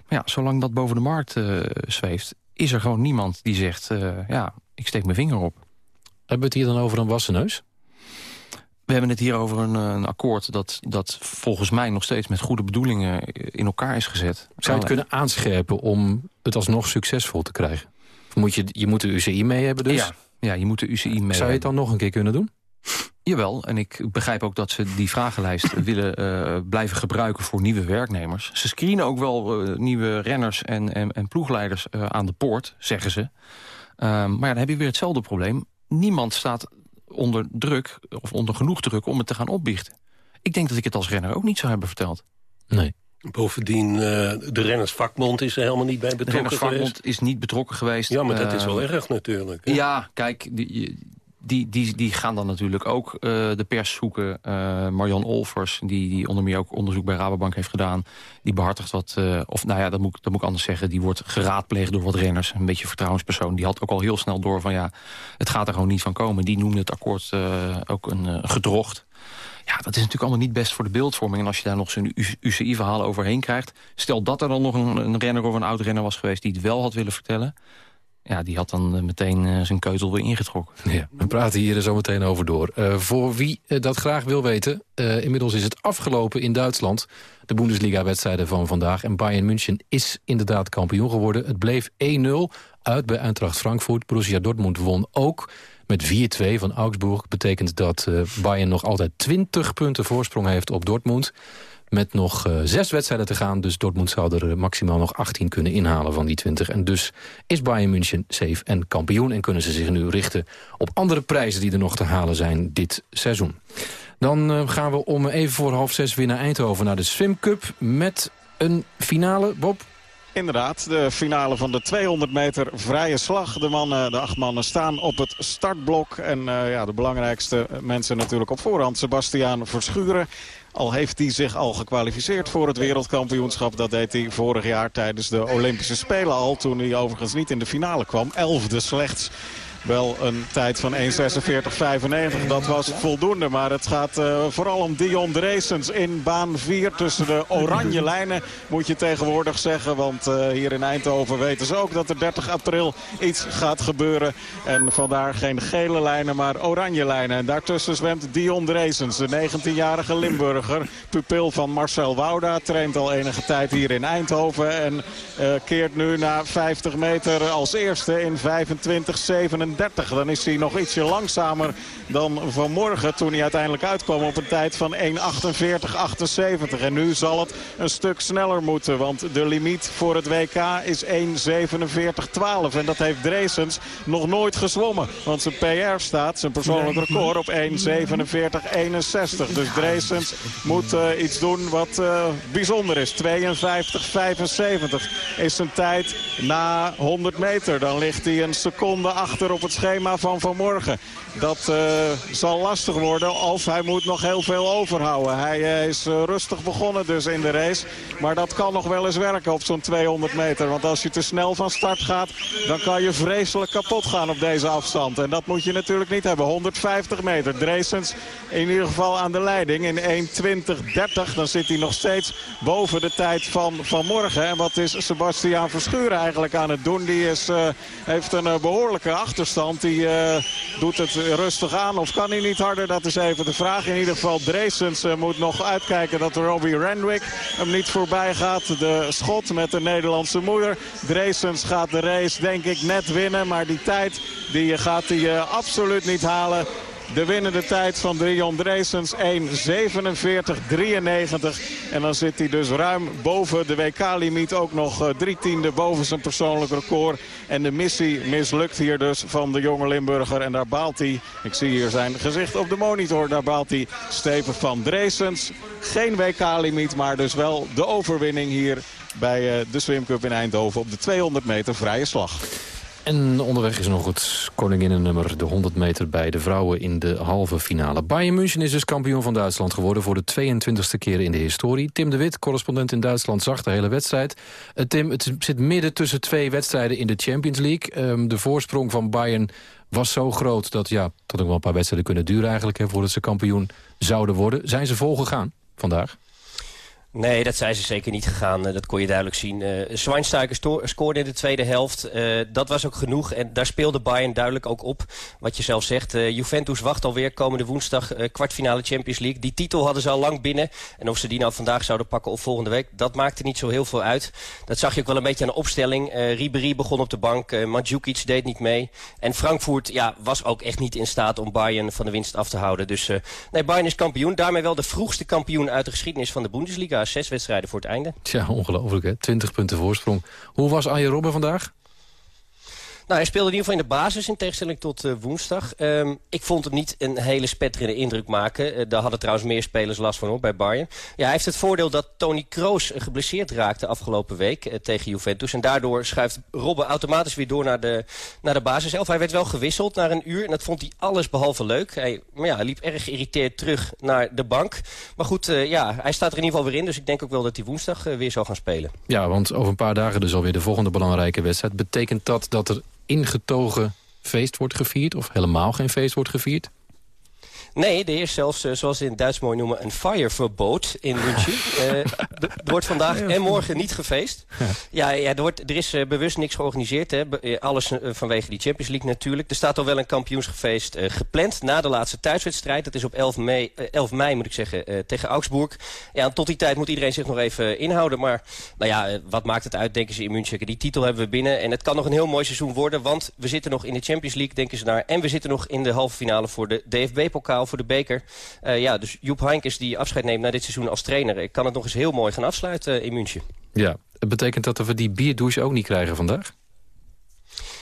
Maar ja, zolang dat boven de markt uh, zweeft... is er gewoon niemand die zegt, uh, ja, ik steek mijn vinger op. Hebben we het hier dan over een wassen neus? We hebben het hier over een, een, akkoord dat, dat volgens mij nog steeds met goede bedoelingen in elkaar is gezet. Zou je het kunnen aanscherpen om het alsnog succesvol te krijgen? Of moet je, je moet de UCI mee hebben dus? Ja, ja je moet de UCI mee Zou je hebben. het dan nog een keer kunnen doen? Jawel, en ik begrijp ook dat ze die vragenlijst willen uh, blijven gebruiken voor nieuwe werknemers. Ze screenen ook wel uh, nieuwe renners en, en, en ploegleiders uh, aan de poort, zeggen ze. Um, maar ja, dan heb je weer hetzelfde probleem. Niemand staat onder druk, of onder genoeg druk, om het te gaan opbiechten. Ik denk dat ik het als renner ook niet zou hebben verteld. Nee. Bovendien, uh, de rennersvakbond is er helemaal niet bij betrokken De rennersvakbond geweest. is niet betrokken geweest. Ja, maar dat uh, is wel erg natuurlijk. Hè? Ja, kijk, die, die, die, die gaan dan natuurlijk ook uh, de pers zoeken. Marion Olvers, die, die onder meer ook onderzoek bij Rabobank heeft gedaan... die behartigt wat, of nou ja, dat moet, dat moet ik anders zeggen... die wordt geraadpleegd door wat renners, een beetje vertrouwenspersoon. Die had ook al heel snel door van ja, het gaat er gewoon niet van komen. Die noemde het akkoord ook een gedrocht. Ja, dat is natuurlijk allemaal niet best voor de beeldvorming. En als je daar nog zo'n UCI-verhaal overheen krijgt... stel dat er dan nog een, een renner of een oud-renner was geweest... die het wel had willen vertellen... ja, die had dan meteen uh, zijn keutel weer ingetrokken. Ja, we praten hier zo meteen over door. Uh, voor wie dat graag wil weten... inmiddels is het afgelopen in Duitsland... de Bundesliga-wedstrijden van vandaag. En Bayern München is inderdaad kampioen geworden. Het bleef 1-0 uit bij Eintracht Frankfurt. Borussia Dortmund won ook met 4-2 van Augsburg betekent dat Bayern nog altijd 20 punten voorsprong heeft op Dortmund. Met nog uh, zes wedstrijden te gaan, dus Dortmund zou er uh, maximaal nog 18 kunnen inhalen van die 20. En dus is Bayern München safe en kampioen en kunnen ze zich nu richten op andere prijzen die er nog te halen zijn dit seizoen. Dan gaan we om even voor half zes weer naar Eindhoven, naar de Swim Cup met een finale. Bob? Inderdaad, de finale van de 200 meter vrije slag. De mannen, de acht mannen staan op het startblok. En ja, de belangrijkste mensen natuurlijk op voorhand. Sebastiaan Verschuren. Al heeft hij zich al gekwalificeerd voor het wereldkampioenschap. Dat deed hij vorig jaar tijdens de Olympische Spelen al. Toen hij overigens niet in de finale kwam. Elfde slechts. Wel een tijd van 1.46.95. Dat was voldoende, maar het gaat uh, vooral om Dion Dresens in baan 4 tussen de oranje lijnen. Moet je tegenwoordig zeggen, want uh, hier in Eindhoven weten ze ook dat er 30 april iets gaat gebeuren. En vandaar geen gele lijnen, maar oranje lijnen. En daartussen zwemt Dion Dresens, de 19-jarige Limburger. Pupil van Marcel Wouda, traint al enige tijd hier in Eindhoven. En uh, keert nu na 50 meter als eerste in 25-37. Dan is hij nog ietsje langzamer dan vanmorgen toen hij uiteindelijk uitkwam op een tijd van 1.48.78. En nu zal het een stuk sneller moeten, want de limiet voor het WK is 1.47.12. En dat heeft Dresens nog nooit gezwommen, want zijn PR staat, zijn persoonlijk record, op 1.47.61. Dus Dresens moet uh, iets doen wat uh, bijzonder is. 52.75 is zijn tijd na 100 meter. Dan ligt hij een seconde achter op het schema van vanmorgen. Dat uh, zal lastig worden of hij moet nog heel veel overhouden. Hij uh, is uh, rustig begonnen dus in de race. Maar dat kan nog wel eens werken op zo'n 200 meter. Want als je te snel van start gaat, dan kan je vreselijk kapot gaan op deze afstand. En dat moet je natuurlijk niet hebben. 150 meter. Dresens in ieder geval aan de leiding in 1.20.30. Dan zit hij nog steeds boven de tijd van vanmorgen. En wat is Sebastiaan Verschuren eigenlijk aan het doen? Die is, heeft een behoorlijke achterstand. Die doet het rustig aan of kan hij niet harder? Dat is even de vraag. In ieder geval Dresens uh, moet nog uitkijken dat Robbie Renwick hem niet voorbij gaat. De schot met de Nederlandse moeder. Dresens gaat de race denk ik net winnen. Maar die tijd die gaat hij uh, absoluut niet halen. De winnende tijd van Drion Dresens 1.47.93. En dan zit hij dus ruim boven de WK-limiet. Ook nog uh, drie tiende boven zijn persoonlijk record. En de missie mislukt hier dus van de jonge Limburger. En daar baalt hij, ik zie hier zijn gezicht op de monitor. Daar baalt hij Steven van Dresens. Geen WK-limiet, maar dus wel de overwinning hier bij uh, de Swim Cup in Eindhoven op de 200 meter vrije slag. En onderweg is nog het koninginnennummer, de 100 meter bij de vrouwen in de halve finale. Bayern München is dus kampioen van Duitsland geworden voor de 22e keer in de historie. Tim de Wit, correspondent in Duitsland, zag de hele wedstrijd. Uh, Tim, het zit midden tussen twee wedstrijden in de Champions League. Um, de voorsprong van Bayern was zo groot dat ja, dat ook wel een paar wedstrijden kunnen duren eigenlijk... Hè, voordat ze kampioen zouden worden. Zijn ze volgegaan vandaag? Nee, dat zijn ze zeker niet gegaan. Dat kon je duidelijk zien. Uh, scoorde in de tweede helft. Uh, dat was ook genoeg. En daar speelde Bayern duidelijk ook op. Wat je zelf zegt. Juventus wacht alweer komende woensdag kwartfinale Champions League. Die titel hadden ze al lang binnen. En of ze die nou vandaag zouden pakken of volgende week. Dat maakte niet zo heel veel uit. Dat zag je ook wel een beetje aan de opstelling. Ribéry begon op de bank. Uh, Mandzukic deed niet mee. En Frankfurt ja, was ook echt niet in staat om Bayern van de winst af te houden. Dus nee, Bayern is kampioen. Daarmee wel de vroegste kampioen uit de geschiedenis van de Bundesliga zes wedstrijden voor het einde. Tja, ongelooflijk hè. 20 punten voorsprong. Hoe was Arjen Robben vandaag? Nou, hij speelde in ieder geval in de basis in tegenstelling tot uh, woensdag. Um, ik vond het niet een hele spetterende indruk maken. Uh, daar hadden trouwens meer spelers last van op bij Bayern. Ja, hij heeft het voordeel dat Tony Kroos geblesseerd raakte afgelopen week tegen Juventus. En daardoor schuift Robben automatisch weer door naar de, naar de basis. Hij werd wel gewisseld na een uur en dat vond hij alles behalve leuk. Hij, maar ja, liep erg geïrriteerd terug naar de bank. Maar goed, ja, hij staat er in ieder geval weer in. Dus ik denk ook wel dat hij woensdag weer zal gaan spelen. Ja, want over een paar dagen dus alweer de volgende belangrijke wedstrijd. Betekent dat dat er ingetogen feest wordt gevierd... of helemaal geen feest wordt gevierd? Nee, er is zelfs, uh, zoals ze in het Duits mooi noemen, een fireverbod in München. uh, er wordt vandaag en morgen niet gefeest. Ja, ja er, wordt, er is uh, bewust niks georganiseerd. Hè. alles vanwege die Champions League natuurlijk. Er staat al wel een kampioensfeest gepland na de laatste thuiswedstrijd. Dat is op 11 mei, 11 mei moet ik zeggen, tegen Augsburg. Ja, tot die tijd moet iedereen zich nog even inhouden. Maar nou ja, wat maakt het uit, denken ze in München. Die titel hebben we binnen. En het kan nog een heel mooi seizoen worden. Want we zitten nog in de Champions League, denken ze daar. En we zitten nog in de halve finale voor de DFB-pokaal voor de beker. Uh, ja, dus Joep Heinkes die afscheid neemt na dit seizoen als trainer. Ik kan het nog eens heel mooi gaan afsluiten in München. Ja, het betekent dat we die bierdouche ook niet krijgen vandaag?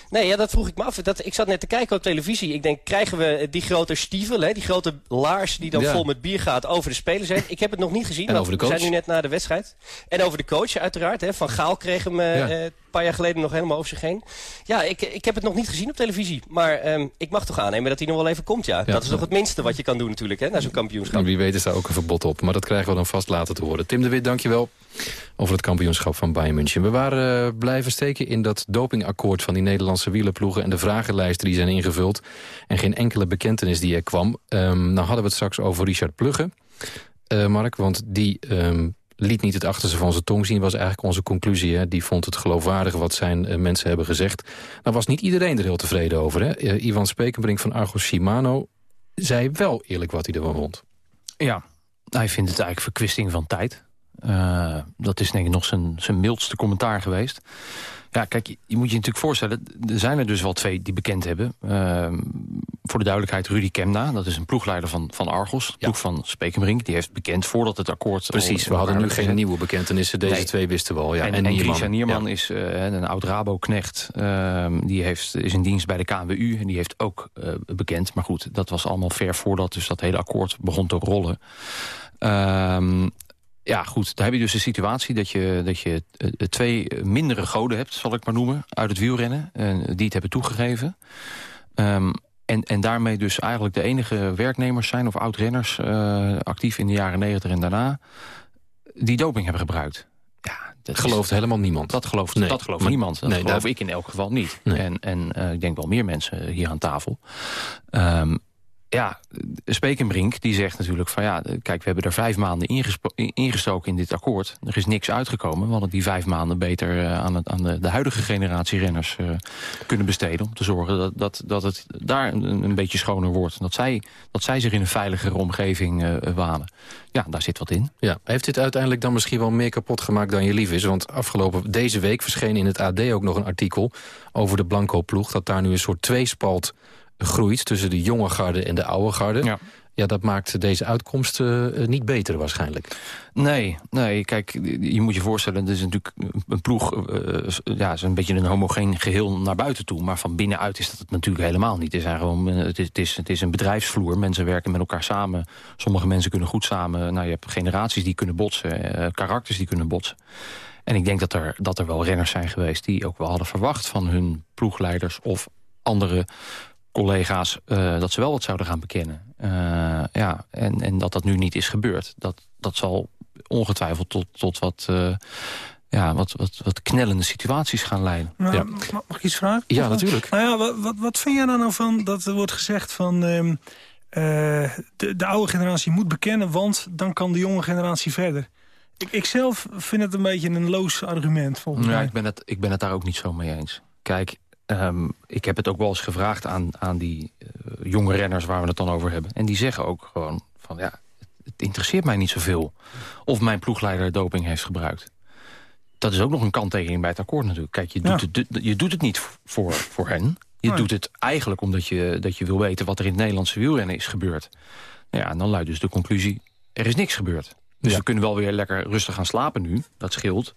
Nee, ja, dat vroeg ik me af. Dat, ik zat net te kijken op televisie. Ik denk, krijgen we die grote stiefel, hè, die grote laars die dan ja. vol met bier gaat over de spelers heen? Ik heb het nog niet gezien. En over de coach. We zijn nu net na de wedstrijd. En over de coach uiteraard. Hè. Van Gaal kreeg hem ja. uh, een paar jaar geleden nog helemaal over zich heen. Ja, ik, ik heb het nog niet gezien op televisie. Maar um, ik mag toch aannemen dat hij nog wel even komt, ja. ja dat is toch het minste wat je kan doen natuurlijk, hè, na zo'n kampioenschap. En wie weet is daar ook een verbod op. Maar dat krijgen we dan vast later te horen. Tim de Wit, dankjewel. over het kampioenschap van Bayern München. We waren uh, blijven steken in dat dopingakkoord van die Nederlandse wielerploegen... en de vragenlijsten die zijn ingevuld en geen enkele bekentenis die er kwam. Um, nou hadden we het straks over Richard Plugge, uh, Mark, want die... Um, liet niet het achterste van zijn tong zien, was eigenlijk onze conclusie. Hè? Die vond het geloofwaardig wat zijn uh, mensen hebben gezegd. Nou was niet iedereen er heel tevreden over. Hè? Uh, Ivan Spekenbrink van Argos Shimano zei wel eerlijk wat hij ervan vond. Ja, hij vindt het eigenlijk verkwisting van tijd. Dat is denk ik nog zijn mildste commentaar geweest. Ja, kijk, je, moet je natuurlijk voorstellen... er zijn er dus wel twee die bekend hebben. Uh, voor de duidelijkheid Rudy Kemna, dat is een ploegleider van, van Argos. Ja. Ploeg van Spekenbrink, die heeft bekend voordat het akkoord... Precies, we hadden nu geen gezet. nieuwe bekentenissen. Deze nee. twee wisten we al. Ja. En, en, en Nierman, Nierman ja. is uh, een oud-Rabo-knecht. Uh, die heeft, is in dienst bij de KNWU en die heeft ook uh, bekend. Maar goed, dat was allemaal ver voordat dus dat hele akkoord begon te rollen. Um, ja, goed. Daar heb je dus de situatie dat je, dat je uh, twee mindere goden hebt, zal ik maar noemen, uit het wielrennen. Uh, die het hebben toegegeven. Um, en, en daarmee dus eigenlijk de enige werknemers zijn, of oud-renners, uh, actief in de jaren negentig en daarna, die doping hebben gebruikt. Ja, dat gelooft is, helemaal niemand. Dat gelooft, nee, dat gelooft maar, niemand. Dat nee, geloof daar... ik in elk geval niet. Nee. En, en ik denk wel meer mensen hier aan tafel. Um, ja, Spekenbrink die zegt natuurlijk van ja, kijk, we hebben er vijf maanden ingestoken in dit akkoord. Er is niks uitgekomen. We hadden die vijf maanden beter uh, aan, het, aan de, de, huidige generatie renners uh, kunnen besteden. Om te zorgen dat, dat, dat het daar een, een, beetje schoner wordt. Dat zij, dat zij zich in een veiligere omgeving uh, wanen. Ja, daar zit wat in. Ja, heeft dit uiteindelijk dan misschien wel meer kapot gemaakt dan je lief is? Want afgelopen deze week verscheen in het AD ook nog een artikel over de Blanco-ploeg. Dat daar nu een soort tweespalt groeit tussen de jonge garde en de oude garde. Ja. Ja, dat maakt deze uitkomst uh, niet beter waarschijnlijk. Nee, nee, kijk, je moet je voorstellen... het is natuurlijk een ploeg, uh, ja, is een beetje een homogeen geheel naar buiten toe. Maar van binnenuit is dat het natuurlijk helemaal niet. Het is, gewoon, het is, het is, het is een bedrijfsvloer, mensen werken met elkaar samen. Sommige mensen kunnen goed samen. Nou, je hebt generaties die kunnen botsen, uh, karakters die kunnen botsen. En ik denk dat er, dat er wel renners zijn geweest... die ook wel hadden verwacht van hun ploegleiders of andere collega's uh, dat ze wel wat zouden gaan bekennen. Uh, ja, en, en dat dat nu niet is gebeurd. Dat, dat zal ongetwijfeld tot, tot wat, uh, ja, wat, wat, wat knellende situaties gaan leiden. Ja. Mag ik iets vragen? Ja, natuurlijk. Nou ja, wat, wat, wat vind jij dan nou van dat er wordt gezegd van... Uh, de, de oude generatie moet bekennen, want dan kan de jonge generatie verder. Ik, ik zelf vind het een beetje een loos argument, volgens ja, mij. Ik ben, het, ik ben het daar ook niet zo mee eens. Kijk, Um, ik heb het ook wel eens gevraagd aan, aan die uh, jonge renners waar we het dan over hebben. En die zeggen ook gewoon van ja, het interesseert mij niet zoveel of mijn ploegleider doping heeft gebruikt. Dat is ook nog een kanttekening bij het akkoord natuurlijk. Kijk, je doet, ja. het, je doet het niet voor, voor hen. Je nee. doet het eigenlijk omdat je, dat je wil weten wat er in het Nederlandse wielrennen is gebeurd. Ja, en dan luidt dus de conclusie, er is niks gebeurd. Dus ja. we kunnen wel weer lekker rustig gaan slapen nu. Dat scheelt.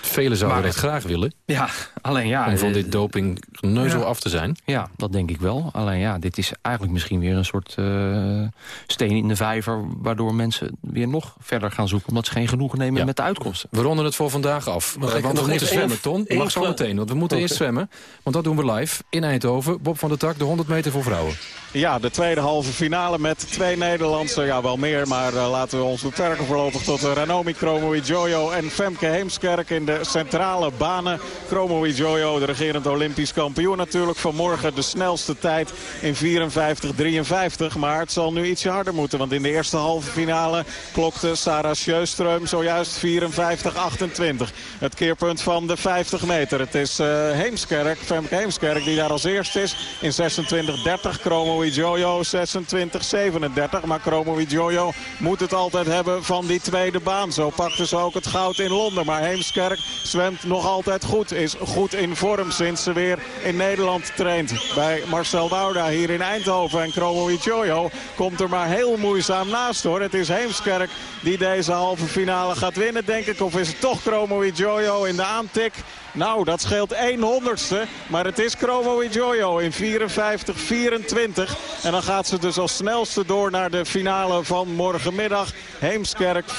Velen zouden het graag willen. Ja, alleen ja... Om van dit doping neuzel ja. af te zijn. Ja, dat denk ik wel. Alleen ja, dit is eigenlijk misschien weer een soort uh, steen in de vijver... waardoor mensen weer nog verder gaan zoeken... omdat ze geen genoegen nemen ja. met de uitkomsten. We ronden het voor vandaag af. Mag uh, want we moeten zwemmen, Ton. Mag zo meteen, want we moeten okay. eerst zwemmen. Want dat doen we live in Eindhoven. Bob van der Tak, de 100 meter voor vrouwen. Ja, de tweede halve finale met twee Nederlandse. Ja, wel meer, maar uh, laten we ons beperken voorlopig tot uh, Ranomi Kromowidjojo en Femke Heemskerk in de centrale banen. Kromowidjojo, de regerend Olympisch kampioen natuurlijk. Vanmorgen de snelste tijd in 54-53. Maar het zal nu ietsje harder moeten, want in de eerste halve finale klokte Sarah Sjöström zojuist 54-28. Het keerpunt van de 50 meter. Het is uh, Heemskerk, Femke Heemskerk, die daar als eerste is in 26-30. Kromo Jojo 26-37. Maar Jojo moet het altijd hebben van die tweede baan. Zo pakte ze ook het goud in Londen. Maar Heemskerk zwemt nog altijd goed. Is goed in vorm sinds ze weer in Nederland traint. Bij Marcel Wouda hier in Eindhoven. En Chromo Jojo komt er maar heel moeizaam naast hoor. Het is Heemskerk die deze halve finale gaat winnen denk ik. Of is het toch Chromo Jojo in de aantik? Nou, dat scheelt 1 honderdste. Maar het is Chromo Jojo in 54-24. En dan gaat ze dus als snelste door naar de finale van morgenmiddag. Heemskerk 54-25.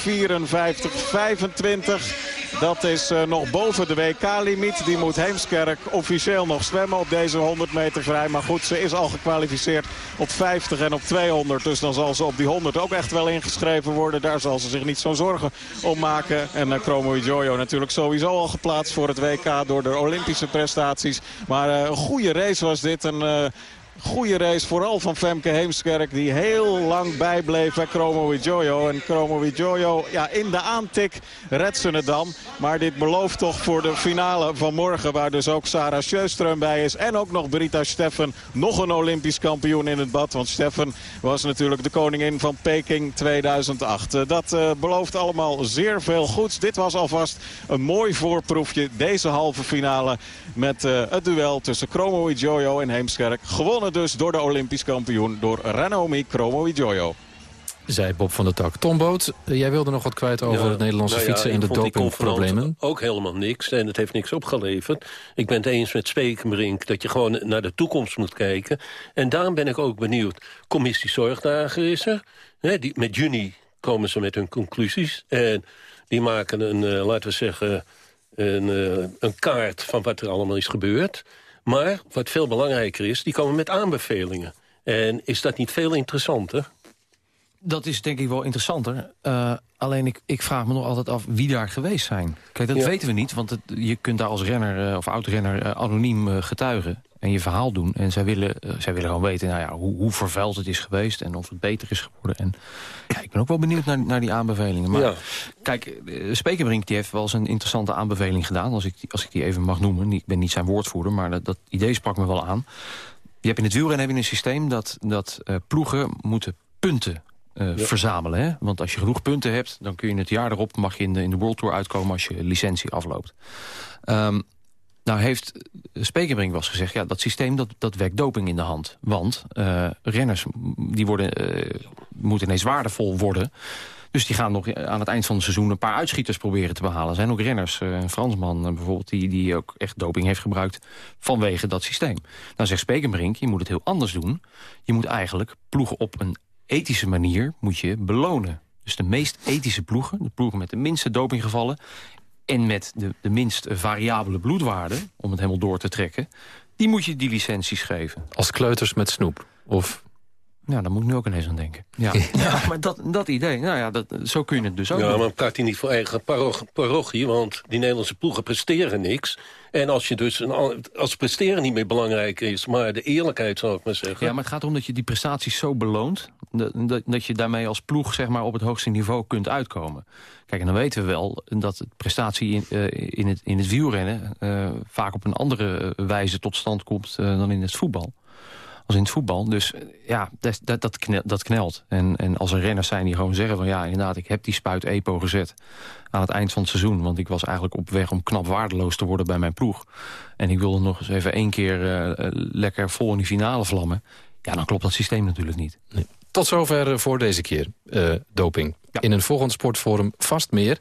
Dat is uh, nog boven de WK-limiet. Die moet Heemskerk officieel nog zwemmen op deze 100 meter vrij. Maar goed, ze is al gekwalificeerd op 50 en op 200. Dus dan zal ze op die 100 ook echt wel ingeschreven worden. Daar zal ze zich niet zo'n zorgen om maken. En uh, Chromo Jojo natuurlijk sowieso al geplaatst voor het WK door de Olympische prestaties. Maar uh, een goede race was dit. Een uh, goede race, vooral van Femke Heemskerk... die heel lang bijbleef bij Chromo Jojo. En Chromo Jojo, ja, in de aantik redt ze het dan. Maar dit belooft toch voor de finale van morgen... waar dus ook Sarah Sjöström bij is. En ook nog Brita Steffen, nog een Olympisch kampioen in het bad. Want Steffen was natuurlijk de koningin van Peking 2008. Uh, dat uh, belooft allemaal zeer veel goeds. Dit was alvast een mooi voorproefje. Deze halve finale met uh, het duel tussen Chromo Jojo en Heemskerk. Gewonnen dus door de Olympisch kampioen, door Ranomi Chromo Jojo. Zei Bob van der Tak. Tom Boot, jij wilde nog wat kwijt over Ja, het Nederlandse nou ja, fietsen en de dopingproblemen. Ook helemaal niks. En het heeft niks opgeleverd. Ik ben het eens met Spekenbrink dat je gewoon naar de toekomst moet kijken. En daarom ben ik ook benieuwd. Commissie Zorgdagen is er. Hè, die, met juni komen ze met hun conclusies. En die maken een, eh, laten we zeggen, een, eh, een kaart van wat er allemaal is gebeurd. Maar wat veel belangrijker is, die komen met aanbevelingen. En is dat niet veel interessanter? Dat is denk ik wel interessanter. Eh, alleen ik, ik vraag me nog altijd af wie daar geweest zijn. Kijk, dat Ja. weten we niet. Want het, je kunt daar als renner eh, of autorenner eh, anoniem getuigen. En je verhaal doen. En zij willen, eh, zij willen gewoon weten nou ja, hoe, hoe vervuild het is geweest. En of het beter is geworden. En ja, ik ben ook wel benieuwd naar, naar die aanbevelingen. Maar Ja. kijk, eh, Spekerbrink die heeft wel eens een interessante aanbeveling gedaan. Als ik, die- als ik die even mag noemen. Ik ben niet zijn woordvoerder. Maar dat, dat idee sprak me wel aan. Je hebt in het wielrennen heb je een systeem dat, dat eh, ploegen moeten punten verzamelen. Hè? Want als je genoeg punten hebt, dan kun je het jaar erop... mag je in de, in de World Tour uitkomen als je licentie afloopt. Ehm, nou heeft Spekerbrink was gezegd... ja, dat systeem dat, dat werkt doping in de hand. Want eh, renners die worden, eh, moeten ineens waardevol worden... Dus die gaan nog aan het eind van het seizoen een paar uitschieters proberen te behalen. Er zijn ook renners, eh, een Fransman bijvoorbeeld... Die, die ook echt doping heeft gebruikt vanwege dat systeem. Nou zegt Spekenbrink, je moet het heel anders doen. Je moet eigenlijk ploegen op een ethische manier moet je belonen. Dus de meest ethische ploegen, de ploegen met de minste dopinggevallen... en met de, de minst variabele bloedwaarde, om het helemaal door te trekken... die moet je die licenties geven. Als kleuters met snoep. Of Ja, daar moet ik nu ook ineens aan denken. Ja, ja maar dat, dat idee, nou ja, dat, zo kun je het dus ook Ja, doen. maar praat hij niet voor eigen paroch- parochie, want die Nederlandse ploegen presteren niks. En als, je dus als presteren niet meer belangrijk is, maar de eerlijkheid zou ik maar zeggen. Ja, maar het gaat erom dat je die prestaties zo beloont... dat, dat, je daarmee als ploeg zeg maar, op het hoogste niveau kunt uitkomen. Kijk, en dan weten we wel dat prestatie in, eh, in, het, in het wielrennen... eh, vaak op een andere eh, wijze tot stand komt dan in het voetbal. Als in het voetbal. Dus ja, dat, dat knelt. En, en als er renners zijn die gewoon zeggen van... ja, inderdaad, ik heb die spuit EPO gezet aan het eind van het seizoen. Want ik was eigenlijk op weg om knap waardeloos te worden bij mijn ploeg. En ik wilde nog eens even één keer eh, lekker vol in die finale vlammen. Ja, dan klopt dat systeem natuurlijk niet. Tot zover eh, voor deze keer, eh, doping. In een volgend sportforum vast meer.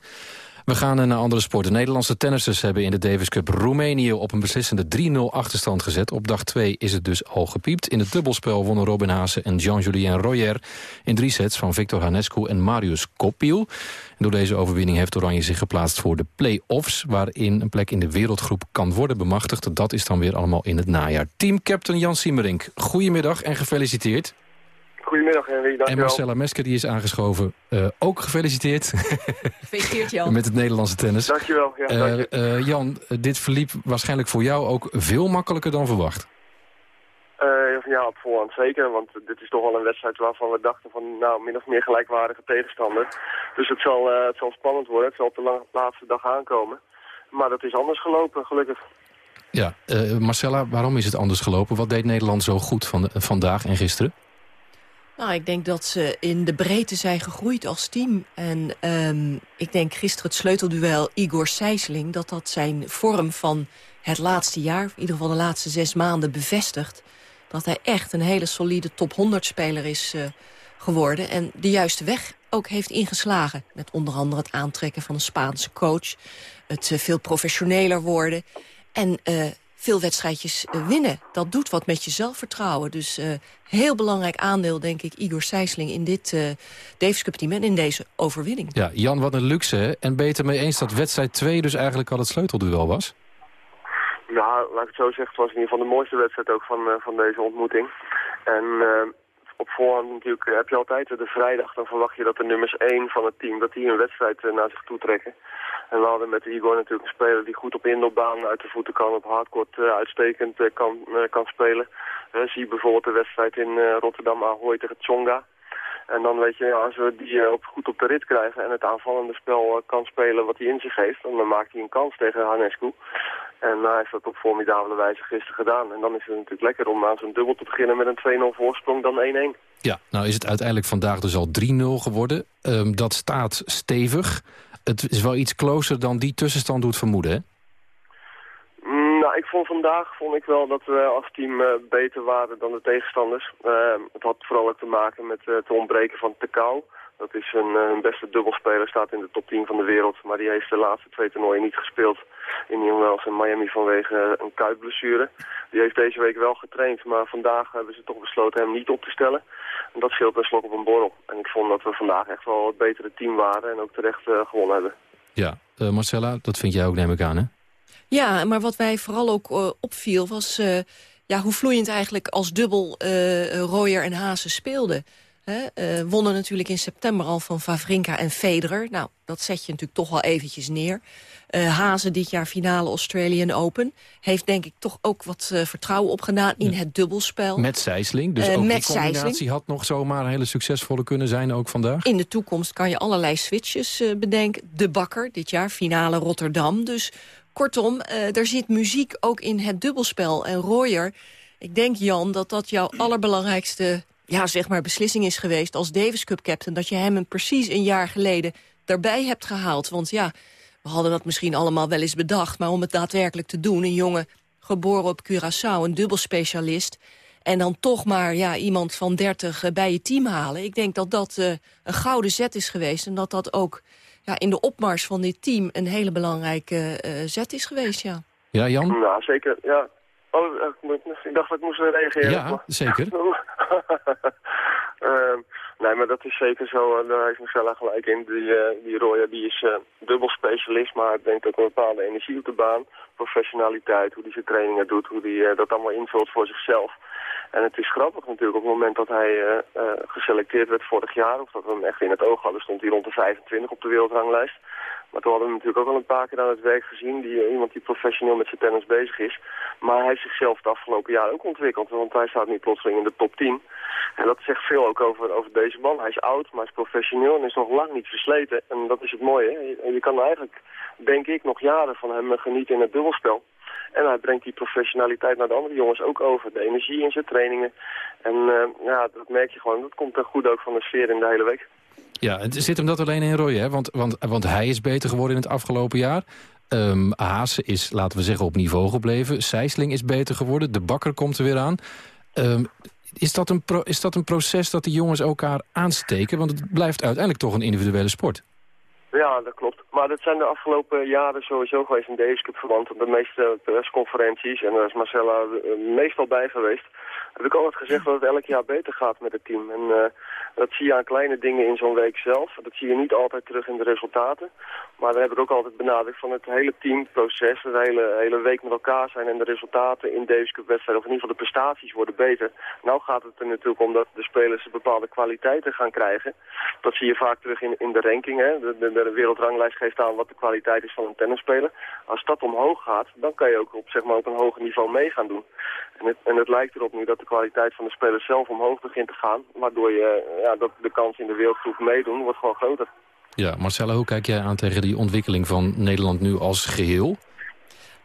We gaan naar andere sporten. Nederlandse tennissers hebben in de Davis Cup Roemenië... op een beslissende 3-0 achterstand gezet. Op dag 2 is het dus al gepiept. In het dubbelspel wonnen Robin Haase en Jean-Julien Royer... in drie sets van Victor Hanescu en Marius Kopiel. En door deze overwinning heeft Oranje zich geplaatst voor de play-offs... waarin een plek in de wereldgroep kan worden bemachtigd. Dat is dan weer allemaal in het najaar. Teamcaptain Jan Siemerink, goedemiddag en gefeliciteerd. Goedemiddag Henry, En dankjewel. Marcella Mesker die is aangeschoven. Eh, ook gefeliciteerd Gefeliciteerd Jan. met het Nederlandse tennis. Dankjewel, ja, Eh, dank je. eh, Jan, eh, dit verliep waarschijnlijk voor jou ook veel makkelijker dan verwacht. Eh, ja, op voorhand zeker, want dit is toch wel een wedstrijd waarvan we dachten van nou, min of meer gelijkwaardige tegenstander. Dus het zal, eh, het zal spannend worden, het zal op de la- laatste dag aankomen. Maar dat is anders gelopen, gelukkig. Ja, eh, Marcella, waarom is het anders gelopen? Wat deed Nederland zo goed van de- vandaag en gisteren? Nou, ik denk dat ze in de breedte zijn gegroeid als team. En ehm, ik denk gisteren het sleutelduel Igor Sijsling... dat dat zijn vorm van het laatste jaar, in ieder geval de laatste zes maanden, bevestigt. Dat hij echt een hele solide top 100-speler is eh, geworden. En de juiste weg ook heeft ingeslagen. Met onder andere het aantrekken van een Spaanse coach. Het eh, veel professioneler worden. En eh, veel wedstrijdjes eh, winnen. Dat doet wat met je zelfvertrouwen. Dus uh, heel belangrijk aandeel, denk ik, Igor Sijsling... in dit uh, Davis Cup team en in deze overwinning. Ja, Jan, wat een luxe, hè? En beter mee eens dat wedstrijd 2 dus eigenlijk al het sleutelduel was? Nou, laat ik het zo zeggen, het was in ieder geval de mooiste wedstrijd ook van, van deze ontmoeting. En op voorhand natuurlijk heb je altijd de vrijdag, dan verwacht je dat de nummers 1 van het team, dat die een wedstrijd naar zich toe trekken. En we hadden met Igor natuurlijk een speler die goed op inloopbaan uit de voeten kan, op hardcourt uh, uitstekend kan, kan spelen. zie bijvoorbeeld de wedstrijd in Rotterdam Ahoy tegen Tsonga. En dan weet je, als we die op, goed op de rit krijgen en het aanvallende spel kan spelen wat hij in zich heeft, dan maakt hij een kans tegen Hanescu. En hij heeft dat op formidabele wijze gisteren gedaan. En dan is het natuurlijk lekker om aan zo'n dubbel te beginnen met een 2-0 voorsprong dan 1-1. Ja, nou is het uiteindelijk vandaag dus al 3-0 geworden. Um, dat staat stevig het is wel iets closer dan die tussenstand doet vermoeden, hè? Nou, ik vond vandaag vond ik wel dat we als team uh, beter waren dan de tegenstanders. Uh, het had vooral ook te maken met uh, het ontbreken van Tekau. Dat is een, een beste dubbelspeler, staat in de top 10 van de wereld. Maar die heeft de laatste twee toernooien niet gespeeld in New Orleans en Miami vanwege een kuitblessure. Die heeft deze week wel getraind, maar vandaag hebben ze toch besloten hem niet op te stellen. En dat scheelt een slok op een borrel. En ik vond dat we vandaag echt wel het betere team waren en ook terecht gewonnen hebben. Ja, uh, Marcella, dat vind jij ook neem ik aan, hè? Ja, maar wat wij vooral ook uh, opviel was ja, hoe vloeiend eigenlijk als dubbel Royer en Hazen speelden. Wonnen natuurlijk in september al van Favrinka en Federer. Nou, dat zet je natuurlijk toch wel eventjes neer. Hazen dit jaar finale Australian Open. Heeft denk ik toch ook wat vertrouwen opgedaan in het dubbelspel. Met Zijsling. Dus ook die combinatie had nog zomaar een hele succesvolle kunnen zijn ook vandaag. In de toekomst kan je allerlei switches bedenken. De Bakker dit jaar, finale Rotterdam. Dus kortom, er zit muziek ook in het dubbelspel. En Royer, ik denk Jan dat dat jouw allerbelangrijkste ja, zeg maar beslissing is geweest als Davis Cup captain. Dat je hem een, precies een jaar geleden daarbij hebt gehaald. Want ja, we hadden dat misschien allemaal wel eens bedacht... maar om het daadwerkelijk te doen, een jongen geboren op Curaçao... een dubbelspecialist, en dan toch maar ja, iemand van 30 bij je team halen. Ik denk dat dat uh, een gouden zet is geweest... en dat dat ook ja, in de opmars van dit team een hele belangrijke uh, zet is geweest, ja. Ja, Jan? Nou, zeker, ja. Oh, ik dacht dat ik moest reageren. Ja, zeker. uh, Nee, maar dat is zeker zo. Eh, daar heeft Marcella gelijk in. Die, uh, die Roya die is uh, dubbel specialist, maar brengt ook een bepaalde energie op de baan. Professionaliteit, hoe hij zijn trainingen doet, hoe hij dat allemaal invult voor zichzelf. En het is grappig natuurlijk, op het moment dat hij geselecteerd werd vorig jaar, of dat we hem echt in het oog hadden, stond hij rond de 25 op de wereldranglijst. Maar toen hadden we natuurlijk ook al een paar keer aan het werk gezien. Die, iemand die professioneel met zijn tennis bezig is. Maar hij heeft zichzelf het afgelopen jaar ook ontwikkeld. Want hij staat nu plotseling in de top 10. En dat zegt veel ook over, over deze man. Hij is oud, maar hij is professioneel en is nog lang niet versleten. En dat is het mooie. Je kan eigenlijk, denk ik, nog jaren van hem genieten in het dubbelspel. En hij brengt die professionaliteit naar de andere jongens ook over. De energie in zijn trainingen. En uh, ja, dat merk je gewoon. Dat komt ten goede ook van de sfeer in de hele week. Ja, het zit hem dat alleen in Roy, hè? Want, want, want hij is beter geworden in het afgelopen jaar. Um, Haase is, laten we zeggen, op niveau gebleven. Sijsling is beter geworden. De Bakker komt er weer aan. Um, is, dat een is dat een proces dat die jongens elkaar aansteken? Want het blijft uiteindelijk toch een individuele sport. Ja, dat klopt. Maar dat zijn de afgelopen jaren sowieso geweest in deze Cup verband. Op de meeste persconferenties, en daar is Marcella eh, meestal bij geweest, heb ik altijd gezegd dat het elk jaar beter gaat met het team. En uh, dat zie je aan kleine dingen in zo'n week zelf. Dat zie je niet altijd terug in de resultaten. Maar we hebben ook altijd benadrukt van het hele teamproces, de hele, hele week met elkaar zijn en de resultaten in deze Cup wedstrijd, of in ieder geval de prestaties worden beter. Nou gaat het er natuurlijk om dat de spelers bepaalde kwaliteiten gaan krijgen. Dat zie je vaak terug in, in de ranking. Hè. De wereldranglijst geeft aan wat de kwaliteit is van een tennisspeler. Als dat omhoog gaat, dan kan je ook op, zeg maar, op een hoger niveau mee gaan doen. En het, en het lijkt erop nu dat de kwaliteit van de spelers zelf omhoog begint te gaan. Waardoor je, ja, dat de kans in de wereldgroep meedoen wordt gewoon groter. Ja, Marcella, hoe kijk jij aan tegen die ontwikkeling van Nederland nu als geheel?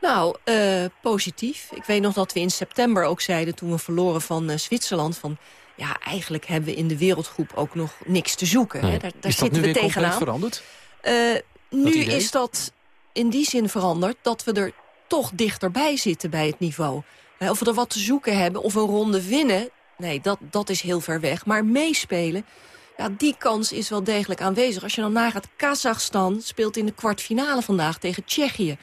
Nou, uh, positief. Ik weet nog dat we in september ook zeiden toen we verloren van uh, Zwitserland... van ja, eigenlijk hebben we in de wereldgroep ook nog niks te zoeken. Hè? Daar, daar is dat zitten nu we weer tegenaan. veranderd? Uh, nu is dat in die zin veranderd dat we er toch dichterbij zitten bij het niveau. Of we er wat te zoeken hebben of een ronde winnen, nee, dat, dat is heel ver weg. Maar meespelen, ja, die kans is wel degelijk aanwezig. Als je dan nagaat, Kazachstan speelt in de kwartfinale vandaag tegen Tsjechië.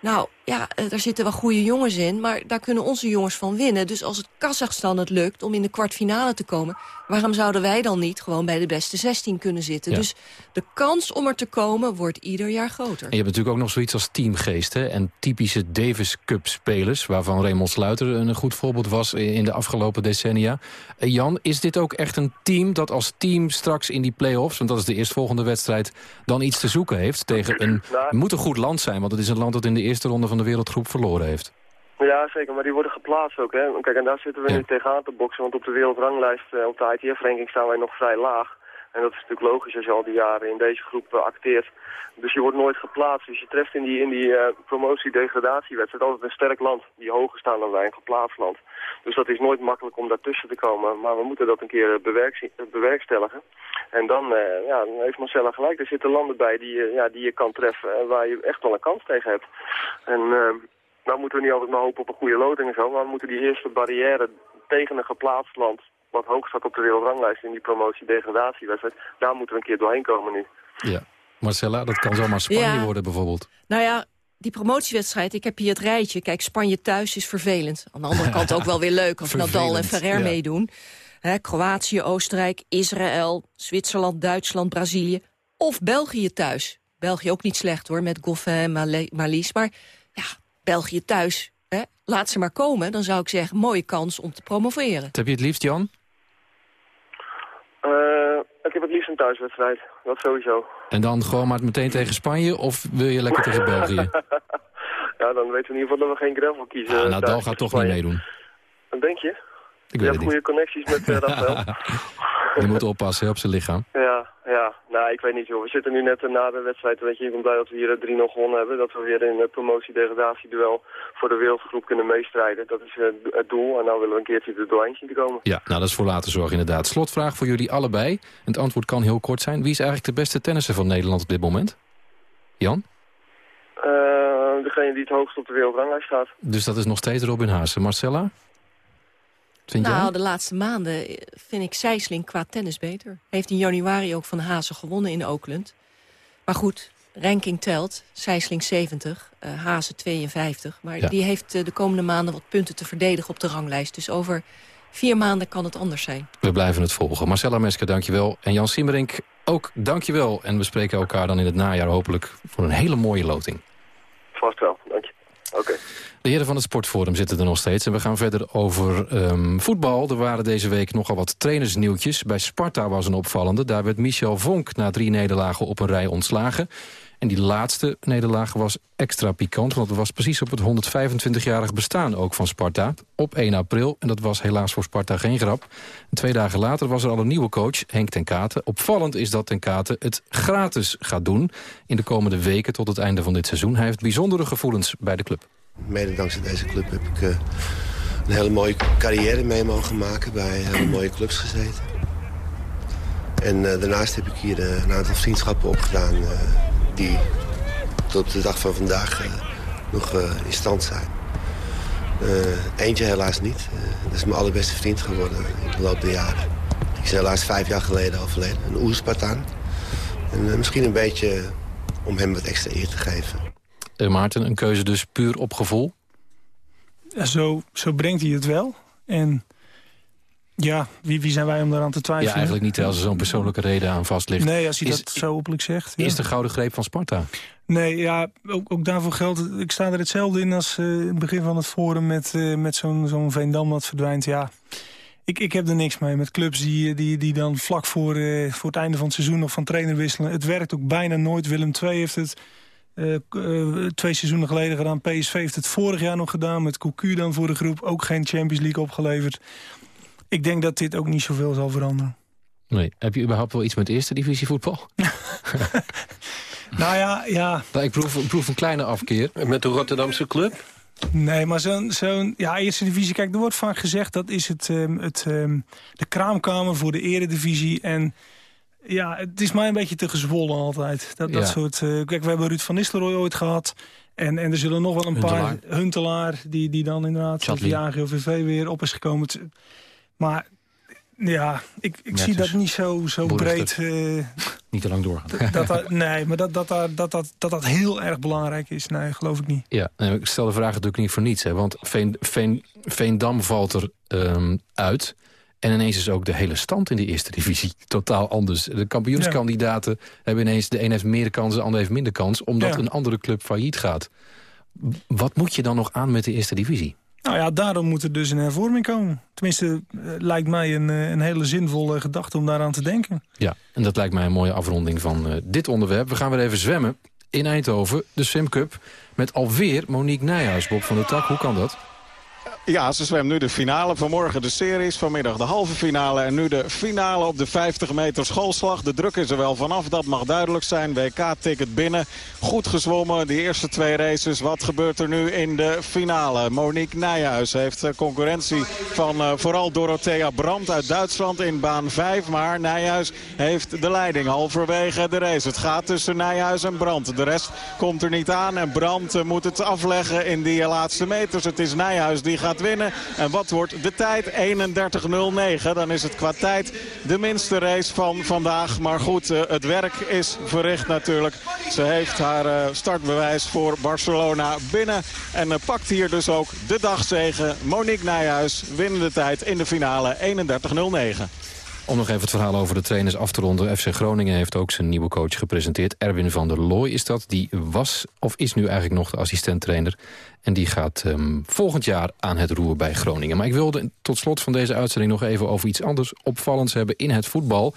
Nou, ja, eh, daar zitten wel goede jongens in, maar daar kunnen onze jongens van winnen. Dus als het Kazachstan het lukt om in de kwartfinale te komen... waarom zouden wij dan niet gewoon bij de beste 16 kunnen zitten? Ja. Dus de kans om er te komen wordt ieder jaar groter. En je hebt natuurlijk ook nog zoiets als teamgeest. Hè? En typische Davis Cup spelers, waarvan Raymond Sluiter een goed voorbeeld was in de afgelopen decennia. Eh, Jan, is dit ook echt een team dat als team straks in die play-offs, want dat is de eerstvolgende wedstrijd, dan iets te zoeken heeft tegen een... Het moet een goed land zijn, want het is een land dat in de eerste ronde van de wereldgroep verloren heeft. Ja, zeker, maar die worden geplaatst ook. Hè. Kijk, en daar zitten we nu tegenaan te boksen, want op de wereldranglijst, eh, op de ITF-ranking staan wij nog vrij laag. En dat is natuurlijk logisch als je al die jaren in deze groep eh, acteert. Dus je wordt nooit geplaatst. Dus je treft in die, in die eh, promotie-degradatiewedstrijd altijd een sterk land. Die hoger staan dan wij, een geplaatst land. Dus dat is nooit makkelijk om daartussen te komen. Maar we moeten dat een keer eh, bewerkstelligen. En dan, ja, dan heeft Marcella gelijk. Er zitten landen bij die, ja, die je kan treffen en waar je echt wel een kans tegen hebt. En eh, nou moeten we niet altijd maar hopen op een goede loting en zo. Maar we moeten die eerste barrière tegen een geplaatst land wat hoog staat op de wereldranglijst in die promotie-degradatiewedstrijd. Daar moeten we een keer doorheen komen nu. Ja. Marcella, dat kan zomaar Spanje Ja. worden bijvoorbeeld. Nou ja, die promotiewedstrijd, ik heb hier het rijtje. Kijk, Spanje thuis is vervelend. Aan de andere kant ook wel weer leuk als Nadal en Ferrer ja. meedoen. Hè, Kroatië, Oostenrijk, Israël, Zwitserland, Duitsland, Brazilië. Of België thuis. België ook niet slecht hoor, met Goffin, Male- Marlies. Maar ja, België thuis, hè, laat ze maar komen. Dan zou ik zeggen, mooie kans om te promoveren. Wat heb je het liefst, Jan? Eh, ik heb het liefst een thuiswedstrijd. Dat sowieso. En dan gewoon maar meteen tegen Spanje of wil je lekker tegen België? ja, dan weten we in ieder geval dat we geen gravel kiezen. Ah, thuis Nadal tegen gaat toch niet meedoen. Dan denk je? Ik je weet hebt niet. goede connecties met uh, Rafael. Je moet oppassen hè, op zijn lichaam. ja. Nou, ik weet niet joh. We zitten nu net eh, na de wedstrijd. Weet je, ik ben blij dat we hier eh, 3-0 gewonnen hebben. Dat we weer in het promotie-degradatieduel voor de wereldgroep kunnen meestrijden. Dat is eh, het doel. En nou willen we een keertje er doorheen zien te komen. Ja, nou dat is voor later zorg inderdaad. Slotvraag voor jullie allebei. Het antwoord kan heel kort zijn. Wie is eigenlijk de beste tennisser van Nederland op dit moment? Jan? Eh, degene die het hoogst op de wereldranglijst staat. Dus dat is nog steeds Robin Haase. Marcella? Vind nou, jij? de laatste maanden vind ik Sijsling qua tennis beter. Heeft in januari ook van Hazen gewonnen in Oakland. Maar goed, ranking telt. Sijsling 70, eh Hazen 52. Maar Ja. die heeft eh, de komende maanden wat punten te verdedigen op de ranglijst. Dus over vier maanden kan het anders zijn. We blijven het volgen. Marcella Mesker, dankjewel. En Jan Simmerink, ook dankjewel. En we spreken elkaar dan in het najaar hopelijk voor een hele mooie loting. Oké. De heren van het Sportforum zitten er nog steeds. En we gaan verder over ehm, voetbal. Er waren deze week nogal wat trainersnieuwtjes. Bij Sparta was een opvallende. Daar werd Michel Vonk na drie nederlagen op een rij ontslagen. En die laatste nederlaag was extra pikant. Want het was precies op het 125-jarig bestaan ook van Sparta. Op 1 april. En dat was helaas voor Sparta geen grap. En twee dagen later was er al een nieuwe coach, Henk ten Katen. Opvallend is dat ten Katen het gratis gaat doen. In de komende weken tot het einde van dit seizoen. Hij heeft bijzondere gevoelens bij de club. Mede dankzij deze club heb ik eh, een hele mooie carrière mee mogen maken. Bij hele mooie clubs gezeten. En eh, daarnaast heb ik hier eh, een aantal vriendschappen opgedaan... eh, die tot de dag van vandaag eh, nog eh, in stand zijn. Eh, eentje helaas niet. Dat is mijn allerbeste vriend geworden in de loop der jaren. Die is helaas vijf jaar geleden overleden. Een Oerspartaan. En misschien een beetje om hem wat extra eer te geven. Eh, Maarten, een keuze dus puur op gevoel? Ja, zo, zo brengt hij het wel. En ja, wie, wie zijn wij om daaraan te Ja, twijfelen? eigenlijk niet als er zo'n persoonlijke reden aan vast ligt. Nee, als hij is, dat zo openlijk zegt. ja. Is de gouden greep van Sparta? Nee, ja, ook, ook daarvoor geldt... Ik sta er hetzelfde in als in het begin van het forum... met, eh, met zo'n zo'n Veendam dat verdwijnt. Ja, ik, ik heb er niks mee met clubs die, die, die dan vlak voor, eh, voor het einde van het seizoen... nog van trainer wisselen. Het werkt ook bijna nooit. Willem II heeft het twee seizoenen geleden gedaan. PSV heeft het vorig jaar nog gedaan. Met Cocu dan voor de groep. Ook geen Champions League opgeleverd. Ik denk dat dit ook niet zoveel zal veranderen. Nee. Heb je überhaupt wel iets met eerste divisie voetbal? Nou ja, ja. Nou, ik, proef, ik proef een kleine afkeer. Met de Rotterdamse club? Nee, maar zo'n zo'n ja, eerste divisie... Kijk, er wordt vaak gezegd dat is het, ehm, het, ehm, de kraamkamer voor de eredivisie. En ja, het is mij een beetje te gezwollen altijd. Dat, dat Ja. soort, eh, kijk, we hebben Ruud van Nistelrooy ooit gehad. En, en er zullen nog wel een Huntelaar. paar... Huntelaar, die, die dan inderdaad Chatli. via AGOVV weer op is gekomen. Het- Maar Ja, ik, ik zie dat niet zo, zo breed. eh, Niet te lang doorgaan. dat, dat, nee, maar dat dat, dat, dat, dat, dat dat heel erg belangrijk is, nee, geloof ik niet. Ja, en ik stel de vraag natuurlijk niet voor niets. Hè, want Veen, Veen, Veendam valt er ehm, uit. En ineens is ook de hele stand in de eerste divisie totaal anders. De kampioenskandidaten hebben ineens... de een heeft meer kans, de ander heeft minder kans... omdat Ja. een andere club failliet gaat. Wat moet je dan nog aan met de eerste divisie? Nou ja, daarom moet er dus een hervorming komen. Tenminste, eh, lijkt mij een, eh, een hele zinvolle gedachte om daaraan te denken. Ja, en dat lijkt mij een mooie afronding van eh, dit onderwerp. We gaan weer even zwemmen in Eindhoven, de Swim Cup... met alweer Monique Nijhuis, Bob van der Tak. Hoe kan dat? Ja, ze zwemt nu de finale. Vanmorgen de series, vanmiddag de halve finale. En nu de finale op de 50 meter schoolslag. De druk is er wel vanaf, dat mag duidelijk zijn. WK-ticket binnen. Goed gezwommen, die eerste twee races. Wat gebeurt er nu in de finale? Monique Nijhuis heeft eh, concurrentie van eh, vooral Dorothea Brandt uit Duitsland in baan 5. Maar Nijhuis heeft de leiding halverwege de race. Het gaat tussen Nijhuis en Brandt. De rest komt er niet aan. En Brandt eh, moet het afleggen in die laatste meters. Het is Nijhuis die gaat winnen. En wat wordt de tijd? 31.09. Dan is het qua tijd de minste race van vandaag. Maar goed, eh, het werk is verricht natuurlijk. Ze heeft haar eh, startbewijs voor Barcelona binnen. En eh, pakt hier dus ook de dagzegen. Monique Nijhuis winnende tijd in de finale 31.09. Om nog even het verhaal over de trainers af te ronden. FC Groningen heeft ook zijn nieuwe coach gepresenteerd. Erwin van der Looy is dat. Die was of is nu eigenlijk nog de assistent-trainer. En die gaat ehm, volgend jaar aan het roer bij Groningen. Maar ik wilde tot slot van deze uitzending nog even over iets anders opvallends hebben in het voetbal.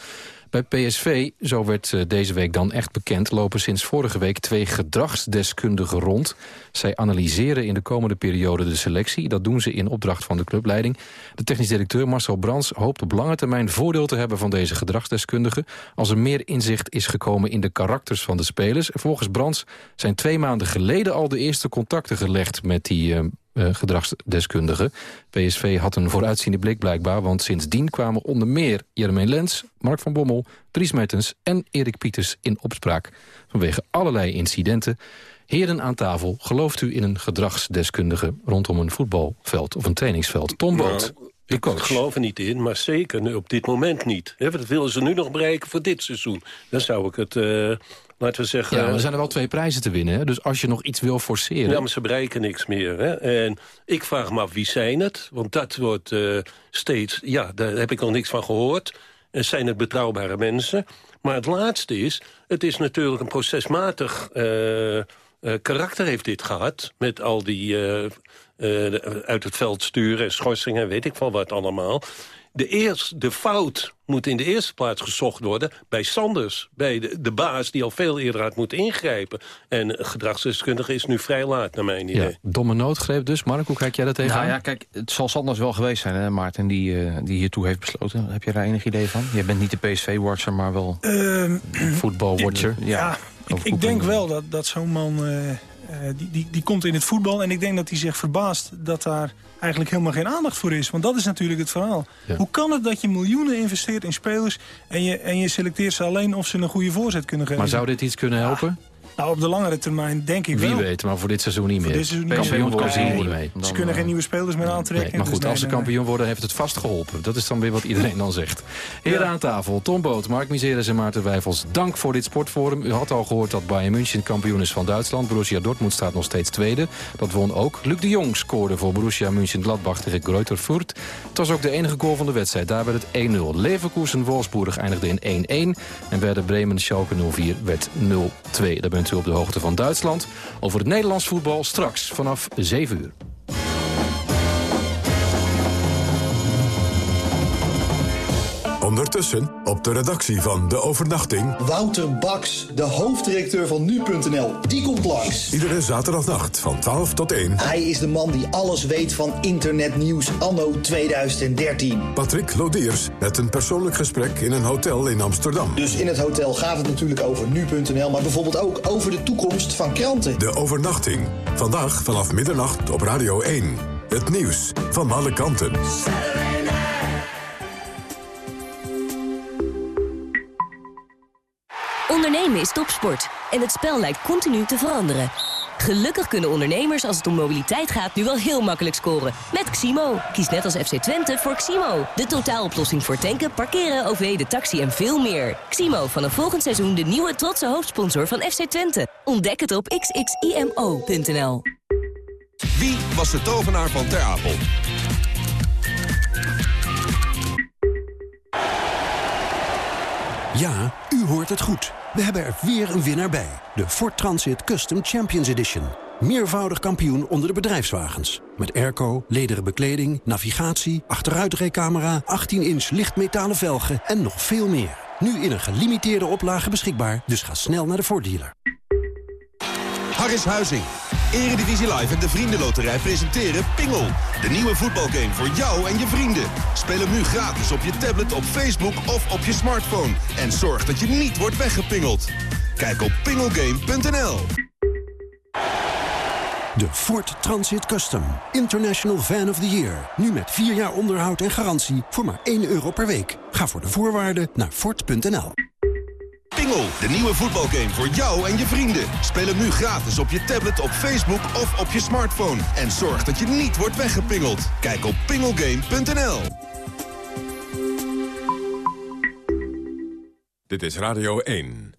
Bij PSV, zo werd eh, deze week dan echt bekend... lopen sinds vorige week twee gedragsdeskundigen rond. Zij analyseren in de komende periode de selectie. Dat doen ze in opdracht van de clubleiding. De technisch directeur Marcel Brands hoopt op lange termijn voordeel te hebben... van deze gedragsdeskundigen... als er meer inzicht is gekomen in de karakters van de spelers. Volgens Brands zijn twee maanden geleden al de eerste contacten gelegd... met die eh, eh, gedragsdeskundige. PSV had een vooruitziende blik blijkbaar... want sindsdien kwamen onder meer Jermaine Lens, Mark van Bommel... Dries Mertens en Erik Pieters in opspraak... vanwege allerlei incidenten. Heren aan tafel, gelooft u in een gedragsdeskundige... rondom een voetbalveld of een trainingsveld? Tom Boot, Nou, de ik geloof er niet in, maar zeker op dit moment niet. Hè, dat willen ze nu nog bereiken voor dit seizoen. Dan zou ik het, eh, laten we zeggen... Ja, er zijn er wel twee prijzen te winnen. Hè? Dus als je nog iets wil forceren... Ja, maar ze bereiken niks meer. Hè? En ik vraag me af, wie zijn het? Want dat wordt eh, steeds... Ja, daar heb ik al niks van gehoord. En zijn het betrouwbare mensen? Maar het laatste is... Het is natuurlijk een procesmatig... eh, eh, karakter heeft dit gehad. Met al die eh, eh, uit het veld sturen en schorsingen... en weet ik van wat allemaal. De, eerst, de fout moet in de eerste plaats gezocht worden bij Sanders. Bij de, de baas die al veel eerder had moeten ingrijpen. En gedragsdeskundige is nu vrij laat, naar mijn idee. Ja, domme noodgreep dus. Mark, hoe kijk jij dat tegenaan? Nou ja, kijk, het zal Sanders wel geweest zijn, hè, Maarten, die, eh, die hiertoe heeft besloten. Heb je daar enig idee van? Je bent niet de PSV-watcher, maar wel Ehm, voetbalwatcher. ja, ik, ik denk wel dat, dat zo'n man... eh, die, die, die komt in het voetbal en ik denk dat hij zich verbaast... dat daar eigenlijk helemaal geen aandacht voor is. Want dat is natuurlijk het verhaal. Hoe kan het dat je miljoenen investeert in spelers... en je, en je selecteert ze alleen of ze een goede voorzet kunnen geven? Maar zou dit iets kunnen helpen? Nou, op de langere termijn denk ik Wie wel. weet, maar voor dit seizoen niet Voor meer. dit seizoen niet Kampioen worden ze niet mee. Ze kunnen geen nieuwe spelers meer aantrekken. Nee, maar goed, dus als ze nee, kampioen worden, heeft het vast geholpen. Dat is dan weer wat iedereen dan zegt. Heren aan tafel, Tom Boot, Mark Miseres en Maarten Wijfels. Dank voor dit sportforum. U had al gehoord dat Bayern München kampioen is van Duitsland. Borussia Dortmund staat nog steeds tweede. Dat won ook. Luc de Jong scoorde voor Borussia München-Gladbach tegen Greuther Fürth. Het was ook de enige goal van de wedstrijd. Daar werd het 1-0. Leverkusen-Wolfsburg eindigde in 1-1. En Werder Bremen-Schalke 04 werd 0-2. Daar bent u op de hoogte van Duitsland. Over het Nederlands voetbal straks vanaf 7 uur. Ondertussen op de redactie van De Overnachting. Wouter Baks, de hoofddirecteur van Nu.nl, die komt langs. Iedere zaterdagnacht van 12 tot 1. Hij is de man die alles weet van internetnieuws anno 2013. Patrick Lodiers met een persoonlijk gesprek in een hotel in Amsterdam. Dus in het hotel gaat het natuurlijk over Nu.nl, maar bijvoorbeeld ook over de toekomst van kranten. De Overnachting. Vandaag vanaf middernacht op Radio 1. Het nieuws van alle kanten. Ondernemen is topsport en het spel lijkt continu te veranderen. Gelukkig kunnen ondernemers als het om mobiliteit gaat nu wel heel makkelijk scoren. Met Ximo. Kies net als FC Twente voor Ximo. De totaaloplossing voor tanken, parkeren, OV, de taxi en veel meer. Ximo, vanaf volgend seizoen de nieuwe trotse hoofdsponsor van FC Twente. Ontdek het op xximo.nl. Wie was de tovenaar van Ter Apel? Ja, u hoort het goed. We hebben er weer een winnaar bij. De Ford Transit Custom Champions Edition. Meervoudig kampioen onder de bedrijfswagens. Met airco, lederen bekleding, navigatie, achteruitrijcamera... 18-inch lichtmetalen velgen en nog veel meer. Nu in een gelimiteerde oplage beschikbaar, dus ga snel naar de Ford dealer. Harris Huizing. Eredivisie Live en de Vriendenloterij presenteren Pingel. De nieuwe voetbalgame voor jou en je vrienden. Speel hem nu gratis op je tablet, op Facebook of op je smartphone. En zorg dat je niet wordt weggepingeld. Kijk op pingelgame.nl. De Ford Transit Custom. International Van of the Year. Nu met 4 jaar onderhoud en garantie voor maar 1 euro per week. Ga voor de voorwaarden naar Ford.nl. Pingel, de nieuwe voetbalgame voor jou en je vrienden. Speel hem nu gratis op je tablet, op Facebook of op je smartphone. En zorg dat je niet wordt weggepingeld. Kijk op pingelgame.nl. Dit is Radio 1.